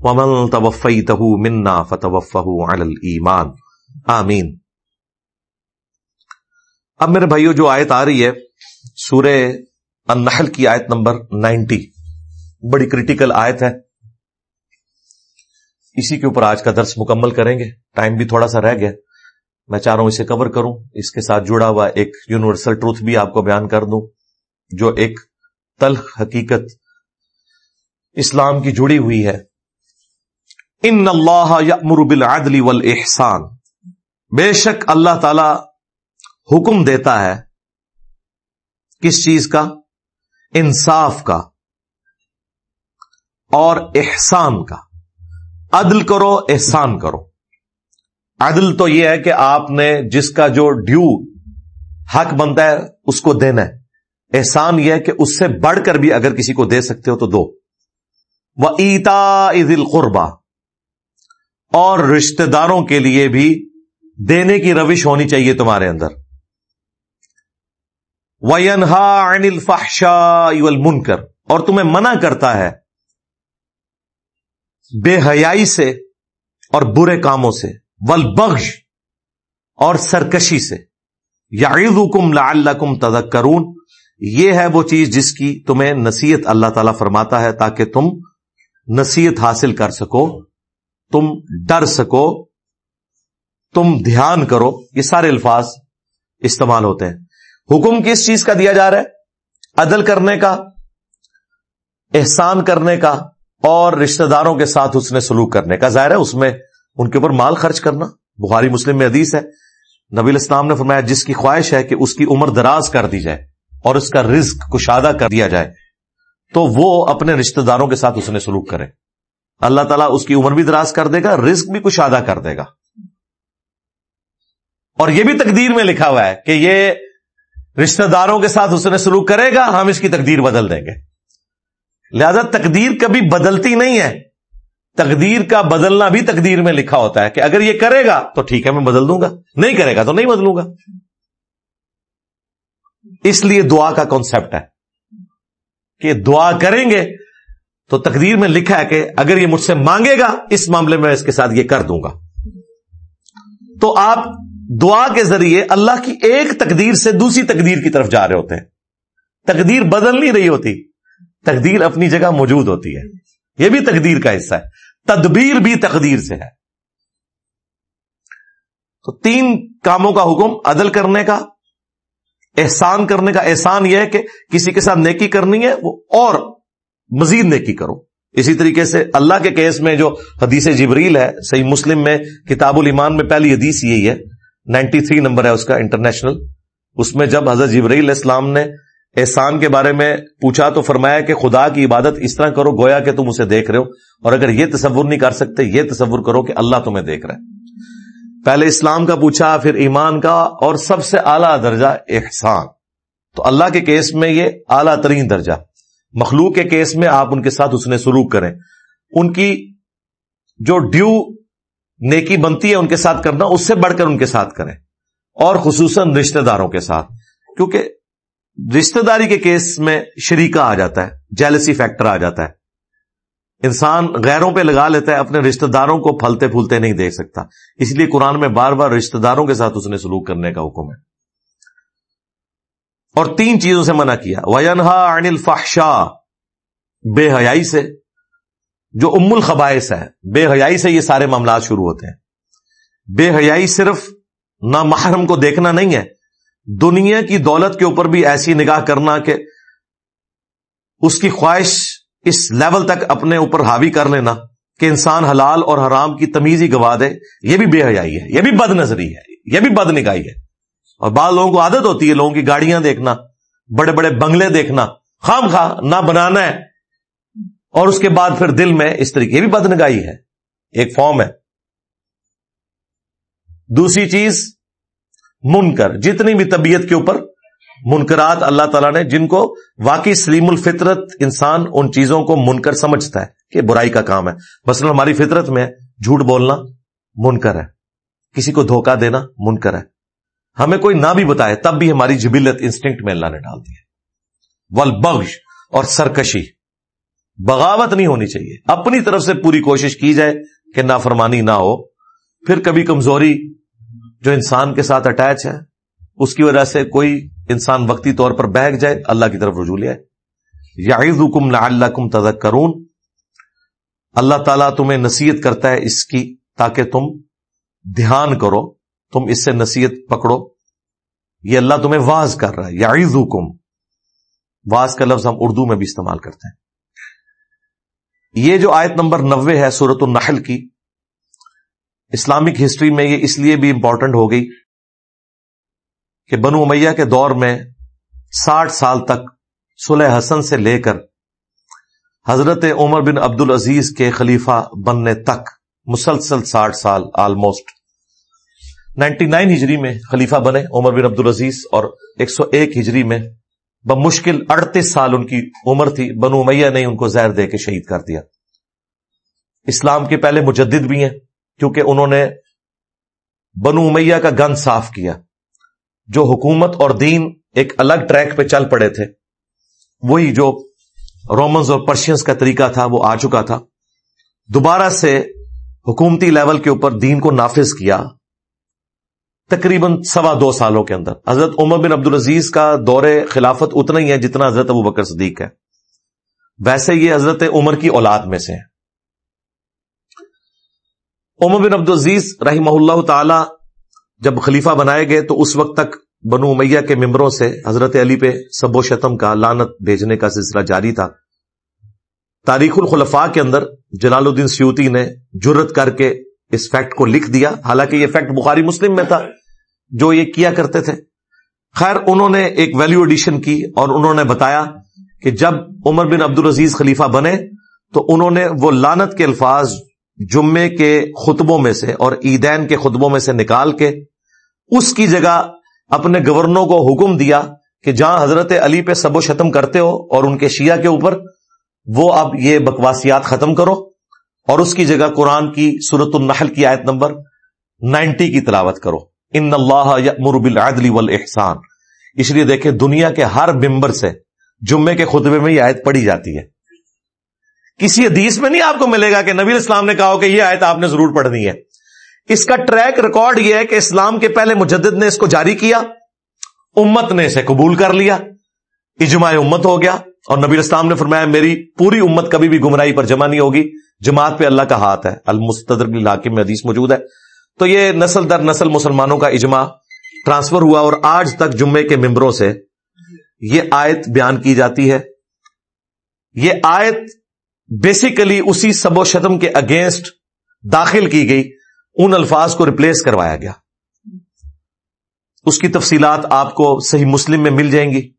ومن توفیتہ منا فتوفہ علی الایمان آمین۔ اب میرے بھائیو، جو آیت آ رہی ہے، سورہ النحل کی آیت نمبر نائنٹی، بڑی کریٹیکل آیت ہے۔ اسی کے اوپر آج کا درس مکمل کریں گے۔ ٹائم بھی تھوڑا سا رہ گیا۔ میں چاہ رہا ہوں اسے کور کروں۔ اس کے ساتھ جڑا ہوا ایک یونیورسل ٹروتھ بھی آپ کو بیان کر دوں، جو ایک تلخ حقیقت اسلام کی جڑی ہوئی ہے۔ ان اللہ یامر بالعدل والاحسان بے شک اللہ تعالی حکم دیتا ہے کس چیز کا؟ انصاف کا اور احسان کا۔ عدل کرو، احسان کرو۔ عدل تو یہ ہے کہ آپ نے جس کا جو ڈیو حق بنتا ہے، اس کو دینا ہے۔ احسان یہ ہے کہ اس سے بڑھ کر بھی اگر کسی کو دے سکتے ہو تو دو۔ وہ ایتا عید قربا اور رشتہ داروں کے لیے بھی دینے کی روش ہونی چاہیے تمہارے اندر۔ وَيَنْهَا عَنِ الْفَحْشَاءِ وَالْمُنْكَرِ۔ اور تمہیں منع کرتا ہے بے حیائی سے اور برے کاموں سے۔ والبغش اور سرکشی سے۔ یعیذکم لعلکم تذکرون۔ یہ ہے وہ چیز جس کی تمہیں نصیحت اللہ تعالی فرماتا ہے تاکہ تم نصیحت حاصل کر سکو۔ تم ڈر سکو، تم دھیان کرو، یہ سارے الفاظ استعمال ہوتے ہیں۔ حکم کس چیز کا دیا جا رہا ہے؟ عدل کرنے کا، احسان کرنے کا اور رشتہ داروں کے ساتھ اس نے سلوک کرنے کا۔ ظاہر ہے اس میں ان کے اوپر مال خرچ کرنا۔ بخاری مسلم میں حدیث ہے۔ نبی الاسلام نے فرمایا، جس کی خواہش ہے کہ اس کی عمر دراز کر دی جائے اور اس کا رزق کشادہ کر دیا جائے، تو وہ اپنے رشتہ داروں کے ساتھ اس نے سلوک کرے۔ اللہ تعالیٰ اس کی عمر بھی دراز کر دے گا، رزق بھی کشادہ کر دے گا۔ اور یہ بھی تقدیر میں لکھا ہوا ہے کہ یہ رشتہ داروں کے ساتھ اس نے سلوک کرے گا، ہم اس کی تقدیر بدل دیں گے۔ لہذا تقدیر کبھی بدلتی نہیں ہے۔ تقدیر کا بدلنا بھی تقدیر میں لکھا ہوتا ہے کہ اگر یہ کرے گا تو ٹھیک ہے، میں بدل دوں گا۔ نہیں کرے گا تو نہیں بدلوں گا۔ اس لیے دعا کا کانسیپٹ ہے کہ دعا کریں گے تو تقدیر میں لکھا ہے کہ اگر یہ مجھ سے مانگے گا، اس معاملے میں اس کے ساتھ یہ کر دوں گا۔ تو آپ دعا کے ذریعے اللہ کی ایک تقدیر سے دوسری تقدیر کی طرف جا رہے ہوتے ہیں۔ تقدیر بدل نہیں رہی ہوتی، تقدیر اپنی جگہ موجود ہوتی ہے۔ یہ بھی تقدیر کا حصہ ہے۔ تدبیر بھی تقدیر سے ہے۔ تو تین کاموں کا حکم، عدل کرنے کا، احسان کرنے کا۔ احسان یہ ہے کہ کسی کے ساتھ نیکی کرنی ہے، وہ اور مزید نیکی کرو۔ اسی طریقے سے اللہ کے کیس میں جو حدیث جبریل ہے، صحیح مسلم میں کتاب الایمان میں پہلی حدیث یہی ہے۔ نائنٹی تھری نمبر ہے اس کا انٹرنیشنل۔ اس میں جب حضرت جبرائیل اسلام نے احسان کے بارے میں پوچھا تو فرمایا کہ خدا کی عبادت اس طرح کرو گویا کہ تم اسے دیکھ رہے ہو۔ اور اگر یہ تصور نہیں کر سکتے، یہ تصور کرو کہ اللہ تمہیں دیکھ رہا ہے۔ پہلے اسلام کا پوچھا، پھر ایمان کا، اور سب سے اعلیٰ درجہ احسان۔ تو اللہ کے کیس میں یہ اعلیٰ ترین درجہ۔ مخلوق کے کیس میں آپ ان کے ساتھ اس نے سلوک کریں۔ ان کی جو ڈیو نیکی بنتی ہے ان کے ساتھ کرنا، اس سے بڑھ کر ان کے ساتھ کریں۔ اور خصوصاً رشتہ داروں کے ساتھ۔ کیونکہ رشتہ داری کے کیس میں شریکہ آ جاتا ہے جیلسی فیکٹر آ جاتا ہے۔ انسان غیروں پہ لگا لیتا ہے، اپنے رشتہ داروں کو پھلتے پھولتے نہیں دیکھ سکتا۔ اس لیے قرآن میں بار بار رشتہ داروں کے ساتھ اس نے سلوک کرنے کا حکم ہے۔ اور تین چیزوں سے منع کیا۔ وینہا انل فحشا بے حیائی سے، جو ام الخبائش ہے بے حیائی سے یہ سارے معاملات شروع ہوتے ہیں۔ بے حیائی صرف نہ محرم کو دیکھنا نہیں ہے، دنیا کی دولت کے اوپر بھی ایسی نگاہ کرنا کہ اس کی خواہش اس لیول تک اپنے اوپر حاوی کر لینا کہ انسان حلال اور حرام کی تمیز ہی گوا دے۔ یہ بھی بے حیائی ہے، یہ بھی بد نظری ہے، یہ بھی بد نگاہی ہے۔ اور بعض لوگوں کو عادت ہوتی ہے لوگوں کی گاڑیاں دیکھنا، بڑے بڑے بنگلے دیکھنا، خام خواہ نہ بنانا ہے۔ اور اس کے بعد پھر دل میں اس طریقے بھی بدنگائی ہے۔ ایک فارم ہے۔ دوسری چیز، منکر۔ جتنی بھی طبیعت کے اوپر منکرات اللہ تعالیٰ نے، جن کو واقعی سلیم الفطرت انسان ان چیزوں کو منکر سمجھتا ہے کہ برائی کا کام ہے۔ مثلا ہماری فطرت میں جھوٹ بولنا منکر ہے۔ کسی کو دھوکہ دینا منکر ہے۔ ہمیں کوئی نہ بھی بتائے تب بھی ہماری جبلت انسٹنکٹ میں اللہ نے ڈال دی ہے۔ ول بخش اور سرکشی۔ بغاوت نہیں ہونی چاہیے۔ اپنی طرف سے پوری کوشش کی جائے کہ نافرمانی نہ ہو۔ پھر کبھی کمزوری جو انسان کے ساتھ اٹیچ ہے، اس کی وجہ سے کوئی انسان وقتی طور پر بہگ جائے، اللہ کی طرف رجوع لے یا حکم اللہ کم تدک کرون اللہ تعالیٰ تمہیں نصیحت کرتا ہے اس کی، تاکہ تم دھیان کرو۔ تم اس سے نصیحت پکڑو۔ یہ اللہ تمہیں واز کر رہا ہے۔ یا واز کا لفظ ہم اردو میں بھی استعمال کرتے ہیں۔ یہ جو آیت نمبر نوے ہے سورت النحل کی، اسلامک ہسٹری میں یہ اس لیے بھی امپورٹنٹ ہو گئی کہ بنو امیہ کے دور میں ساٹھ سال تک سلح حسن سے لے کر حضرت عمر بن عبد العزیز کے خلیفہ بننے تک مسلسل ساٹھ سال آلموسٹ نائنٹی نائن ہجری میں خلیفہ بنے عمر بن عبد العزیز اور ایک سو ایک ہجری میں بمشکل اڑتیس سال ان کی عمر تھی، بنو میاں نے ان کو زہر دے کے شہید کر دیا۔ اسلام کے پہلے مجدد بھی ہیں، کیونکہ انہوں نے بنو میاں کا گن صاف کیا۔ جو حکومت اور دین ایک الگ ٹریک پہ چل پڑے تھے، وہی جو رومنز اور پرشینس کا طریقہ تھا، وہ آ چکا تھا۔ دوبارہ سے حکومتی لیول کے اوپر دین کو نافذ کیا۔ تقریباً سوا دو سالوں کے اندر۔ حضرت عمر بن عبد العزیز کا دور خلافت اتنا ہی ہے جتنا حضرت ابو بکر صدیق ہے۔ ویسے یہ حضرت عمر کی اولاد میں سے عمر بن عبد العزیز رحمہ اللہ تعالی جب خلیفہ بنائے گئے تو اس وقت تک بنو امیہ کے ممبروں سے حضرت علی پہ سب و شتم کا لانت بھیجنے کا سلسلہ جاری تھا۔ تاریخ الخلفاء کے اندر جلال الدین سیوتی نے جرت کر کے اس فیکٹ کو لکھ دیا، حالانکہ یہ فیکٹ بخاری مسلم میں تھا، جو یہ کیا کرتے تھے۔ خیر، انہوں نے ایک ویلو ایڈیشن کی اور انہوں نے بتایا کہ جب عمر بن عبد العزیز خلیفہ بنے، تو انہوں نے وہ لانت کے الفاظ جمعے کے خطبوں میں سے اور عیدین کے خطبوں میں سے نکال کے اس کی جگہ اپنے گورنروں کو حکم دیا کہ جہاں حضرت علی پہ سب و شتم کرتے ہو اور ان کے شیعہ کے اوپر، وہ اب یہ بکواسیات ختم کرو۔ اور اس کی جگہ قرآن کی سورت النحل کی آیت نمبر نائنٹی کی تلاوت کرو۔ ان اللہ مربل والاحسان اس لیے دیکھیں دنیا کے ہر ممبر سے جمعے کے خطبے میں یہ آیت پڑھی جاتی ہے۔ کسی حدیث میں نہیں آپ کو ملے گا کہ نبی اسلام نے کہا کہ یہ آیت آپ نے ضرور پڑھنی ہے۔ اس کا ٹریک ریکارڈ یہ ہے کہ اسلام کے پہلے مجدد نے اس کو جاری کیا، امت نے اسے قبول کر لیا، اجماع امت ہو گیا اور نبی اسلام نے فرمایا میری پوری امت کبھی بھی گمراہی پر جمع نہیں ہوگی۔ جماعت پہ اللہ کا ہاتھ ہے المستر علاقے میں حدیث موجود ہے۔ تو یہ نسل در نسل مسلمانوں کا اجماع ٹرانسفر ہوا اور آج تک جمعے کے ممبروں سے یہ آیت بیان کی جاتی ہے۔ یہ آیت بیسیکلی اسی سب و شتم کے اگینسٹ داخل کی گئی، ان الفاظ کو ریپلیس کروایا گیا۔ اس کی تفصیلات آپ کو صحیح مسلم میں مل جائیں گی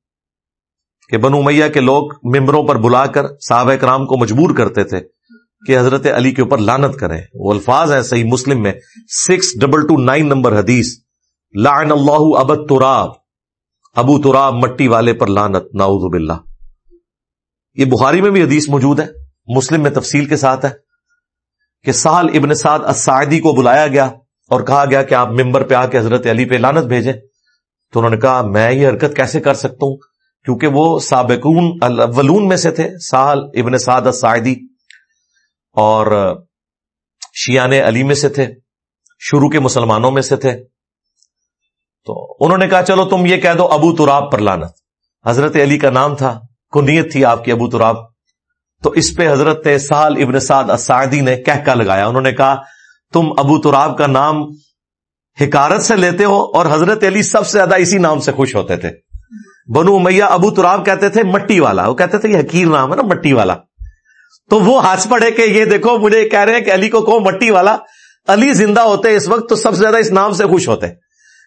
کہ بنو میاں کے لوگ ممبروں پر بلا کر صحابہ کرام کو مجبور کرتے تھے۔ کہ حضرت علی کے اوپر لانت کریں۔ وہ الفاظ ہیں صحیح مسلم میں۔ Six double two nine number حدیث۔ لعن اللہ ابت تراب ابو تراب مٹی والے پر لانت ناؤز باللہ۔ یہ بخاری میں بھی حدیث موجود ہے۔ مسلم میں تفصیل کے ساتھ ہے کہ سال ابن سعد السعدی کو بلایا گیا اور کہا گیا کہ آپ ممبر پہ آ کے حضرت علی پہ لانت بھیجیں۔ تو انہوں نے کہا، میں یہ حرکت کیسے کر سکتا ہوں؟ کیونکہ وہ سابقون الاولون میں سے تھے۔ سال ابن سعد السعدی اور شیان علی میں سے تھے، شروع کے مسلمانوں میں سے تھے۔ تو انہوں نے کہا، چلو تم یہ کہہ دو، ابو تراب پر لانت حضرت علی کا نام تھا کنیت تھی آپ کی ابو تراب۔ تو اس پہ حضرت سال ابن سعد اسعدی نے کہہ کا لگایا۔ انہوں نے کہا، تم ابو تراب کا نام حکارت سے لیتے ہو اور حضرت علی سب سے زیادہ اسی نام سے خوش ہوتے تھے۔ بنو میاں ابو تراب کہتے تھے، مٹی والا۔ وہ کہتے تھے، یہ حکیر نام ہے نا، مٹی والا۔ تو وہ ہاتھ پڑے کہ یہ دیکھو، مجھے کہہ رہے ہیں کہ علی کو کہو مٹی والا۔ علی زندہ ہوتے اس وقت تو سب سے زیادہ اس نام سے خوش ہوتے۔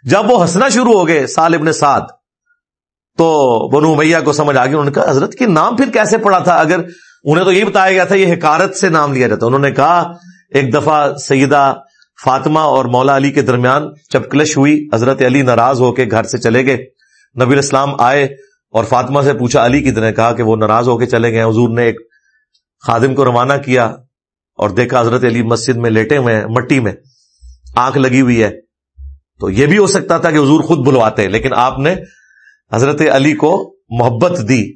جب وہ ہنسنا شروع ہو گئے، سال ابن سعد، تو بنو میاں کو سمجھ آ گئی انہوں نے کہا، حضرت کی نام پھر کیسے پڑا تھا؟ اگر انہیں تو یہ بتایا گیا تھا، یہ حکارت سے نام لیا جاتا۔ انہوں نے کہا، ایک دفعہ سیدہ فاطمہ اور مولا علی کے درمیان جب کلش ہوئی، حضرت علی ناراض ہو کے گھر سے چلے گئے۔ نبی اسلام آئے اور فاطمہ سے پوچھا، علی کی کہا کہ وہ ناراض ہو کے چلے گئے حضور نے ایک خادم کو روانہ کیا اور دیکھا حضرت علی مسجد میں لیٹے ہوئے ہیں، مٹی میں، آنکھ لگی ہوئی ہے۔ تو یہ بھی ہو سکتا تھا کہ حضور خود بلواتے لیکن آپ نے حضرت علی کو محبت دی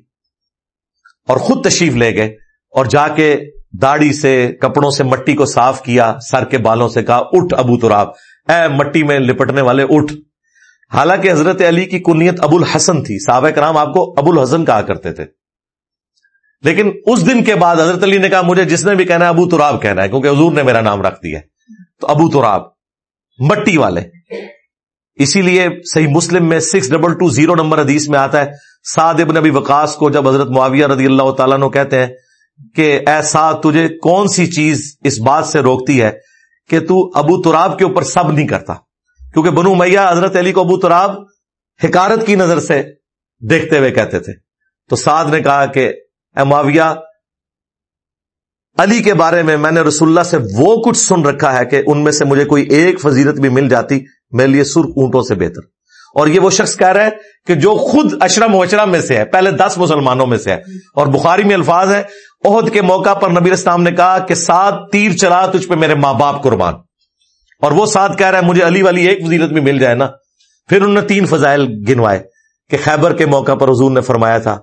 اور خود تشریف لے گئے اور جا کے داڑھی سے، کپڑوں سے مٹی کو صاف کیا، سر کے بالوں سے کہا، اٹھ ابو تراب۔ اے مٹی میں لپٹنے والے، اٹھ۔ حالانکہ حضرت علی کی کنیت ابو الحسن تھی، صحابہ کرام آپ کو ابو الحسن کہا کرتے تھے۔ لیکن اس دن کے بعد حضرت علی نے کہا، مجھے جس نے بھی کہنا ہے، ابو تراب کہنا ہے، کیونکہ حضور نے میرا نام رکھ دیا تو ابو تراب، مٹی والے۔ اسی لیے صحیح مسلم میں six double two zero number حدیث میں آتا ہے، سعد ابن ابی وقاص کو جب حضرت معاویہ رضی اللہ تعالیٰ نے کہتے ہیں کہ ایسا تجھے کون سی چیز اس بات سے روکتی ہے کہ تو ابو تراب کے اوپر سب نہیں کرتا؟ کیونکہ بنو میاں حضرت علی کو ابو تراب حکارت کی نظر سے دیکھتے ہوئے کہتے تھے۔ تو سعد نے کہا کہ اے معاویہ، علی کے بارے میں میں نے رسول اللہ سے وہ کچھ سن رکھا ہے کہ ان میں سے مجھے کوئی ایک فضیلت بھی مل جاتی، میرے لیے سرخ اونٹوں سے بہتر۔ اور یہ وہ شخص کہہ رہا ہے کہ جو خود اشرم وشرم میں سے ہے، پہلے دس مسلمانوں میں سے ہے۔ اور بخاری میں الفاظ ہے عہد کے موقع پر نبی اسلام نے کہا کہ سات تیر چلا تجھ پہ میرے ماں باپ قربان۔ اور وہ ساتھ کہہ رہا ہے، مجھے علی والی ایک فضیلت بھی مل جائے نا۔ پھر انہوں نے تین فضائل گنوائے کہ خیبر کے موقع پر حضور نے فرمایا تھا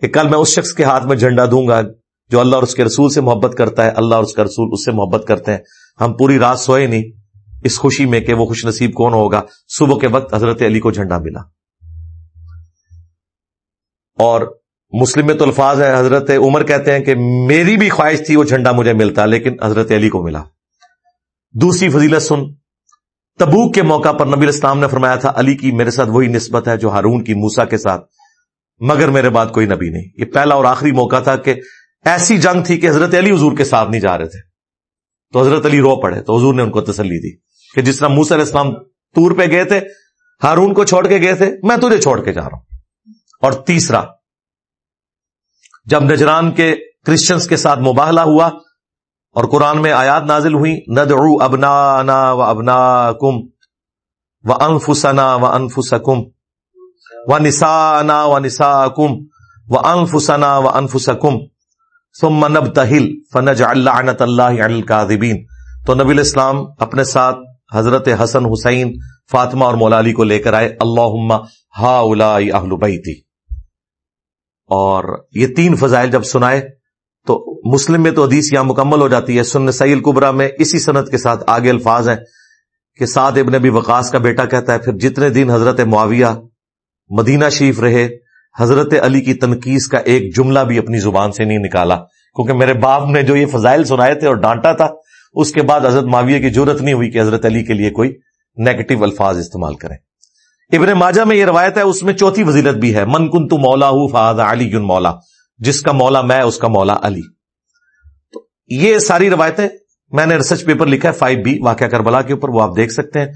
کہ کل میں اس شخص کے ہاتھ میں جھنڈا دوں گا جو اللہ اور اس کے رسول سے محبت کرتا ہے، اللہ اور اس کا رسول اس سے محبت کرتے ہیں۔ ہم پوری رات سوئے نہیں۔ اس خوشی میں کہ وہ خوش نصیب کون ہوگا۔ صبح کے وقت حضرت علی کو جھنڈا ملا۔ اور مسلم میں تو الفاظ ہے حضرت عمر کہتے ہیں کہ میری بھی خواہش تھی وہ جھنڈا مجھے ملتا، لیکن حضرت علی کو ملا۔ دوسری فضیلت سن۔ تبوک کے موقع پر نبی اسلام نے فرمایا تھا، علی کی میرے ساتھ وہی نسبت ہے جو ہارون کی موسا کے ساتھ۔ مگر میرے بعد کوئی نبی نہیں۔ یہ پہلا اور آخری موقع تھا کہ ایسی جنگ تھی کہ حضرت علی حضور کے ساتھ نہیں جا رہے تھے۔ تو حضرت علی رو پڑے، تو حضور نے ان کو تسلی دی کہ جس طرح موسا علیہ السلام تور پہ گئے تھے، ہارون کو چھوڑ کے گئے تھے، میں تجھے چھوڑ کے جا رہا ہوں۔ اور تیسرا، جب نجران کے کرسچنس کے ساتھ مباہلا ہوا اور قرآن میں آیات نازل ہوئی ندعو ابنا و ابنا کم و انفسنا و انفسکم و نسا و نسا کم و انفسنا و انفسکم ثم نبتہل فنج اللہ اللہ الکاذبین۔ تو نبی الاسلام اپنے ساتھ حضرت حسن حسین، فاطمہ اور مولا علی کو لے کر آئے اللہ ہا اہل بیتی۔ اور یہ تین فضائل جب سنائے، تو مسلم میں تو حدیث یہاں مکمل ہو جاتی ہے۔ سن سعیل کبرا میں اسی صنعت کے ساتھ آگے الفاظ ہیں کہ سعد ابن ابی وقاص کا بیٹا کہتا ہے، پھر جتنے دن حضرت معاویہ مدینہ شریف رہے، حضرت علی کی تنقید کا ایک جملہ بھی اپنی زبان سے نہیں نکالا۔ کیونکہ میرے باپ نے جو یہ فضائل سنائے تھے اور ڈانٹا تھا، اس کے بعد حضرت معاویہ کی ضرورت نہیں ہوئی کہ حضرت علی کے لیے کوئی نیگیٹو الفاظ استعمال کریں۔ ابن ماجہ میں یہ روایت ہے، اس میں چوتھی فضیلت بھی ہے، من کن تو مولا ہوں فہد علی مولا، جس کا مولا میں، اس کا مولا علی۔ تو یہ ساری روایتیں میں نے ریسرچ پیپر لکھا ہے فائیو بی واقعہ کربلا کے اوپر، وہ آپ دیکھ سکتے ہیں۔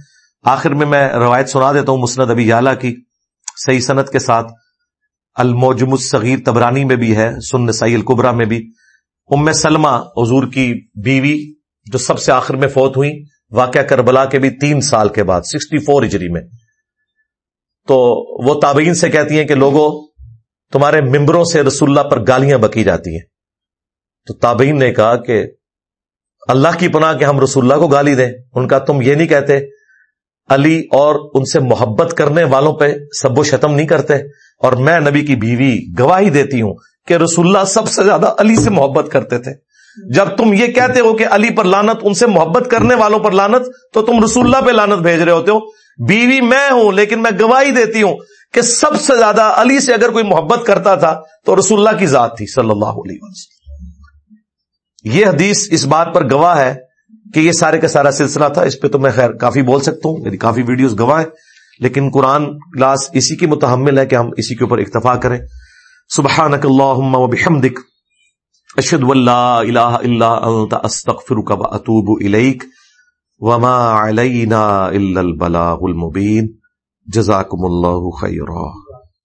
آخر میں میں روایت سنا دیتا ہوں مسند ابی یالا کی۔ صحیح صنعت کے ساتھ الموجم الصغیر تبرانی میں بھی ہے، سن سعی القبرا میں بھی۔ ام سلمہ حضور کی بیوی جو سب سے آخر میں فوت ہوئی واقعہ کربلا کے بھی تین سال کے بعد، سکسٹی فور اجری میں۔ تو وہ تابعین سے کہتی ہیں کہ لوگوں، تمہارے ممبروں سے رسول اللہ پر گالیاں بکی جاتی ہیں۔ تو تابعین نے کہا کہ اللہ کی پناہ کہ ہم رسول اللہ کو گالی دیں۔ ان کا تم یہ نہیں کہتے علی اور ان سے محبت کرنے والوں پہ سب و شتم نہیں کرتے اور میں نبی کی بیوی گواہی دیتی ہوں کہ رسول اللہ سب سے زیادہ علی سے محبت کرتے تھے۔ جب تم یہ کہتے ہو کہ علی پر لانت ان سے محبت کرنے والوں پر لانت تو تم رسول اللہ پہ لانت بھیج رہے ہوتے ہو۔ بیوی میں ہوں، لیکن میں گواہی دیتی ہوں کہ سب سے زیادہ علی سے اگر کوئی محبت کرتا تھا، تو رسول اللہ کی ذات تھی، صلی اللہ علیہ وسلم۔ یہ حدیث اس بات پر گواہ ہے کہ یہ سارے کا سارا سلسلہ تھا، اس پہ تو میں خیر کافی بول سکتا ہوں، میری کافی ویڈیوز گواہ ہیں، لیکن قرآن کلاس اسی کی متحمل ہے کہ ہم اسی کے اوپر اکتفا کریں۔ سبحانک اللہم و بحمدک اشد اللہ الہ الا انت، استغفرک و اتوب الیک، وما علینا الا البلاغ المبین۔ جزاکم اللہ خیرہ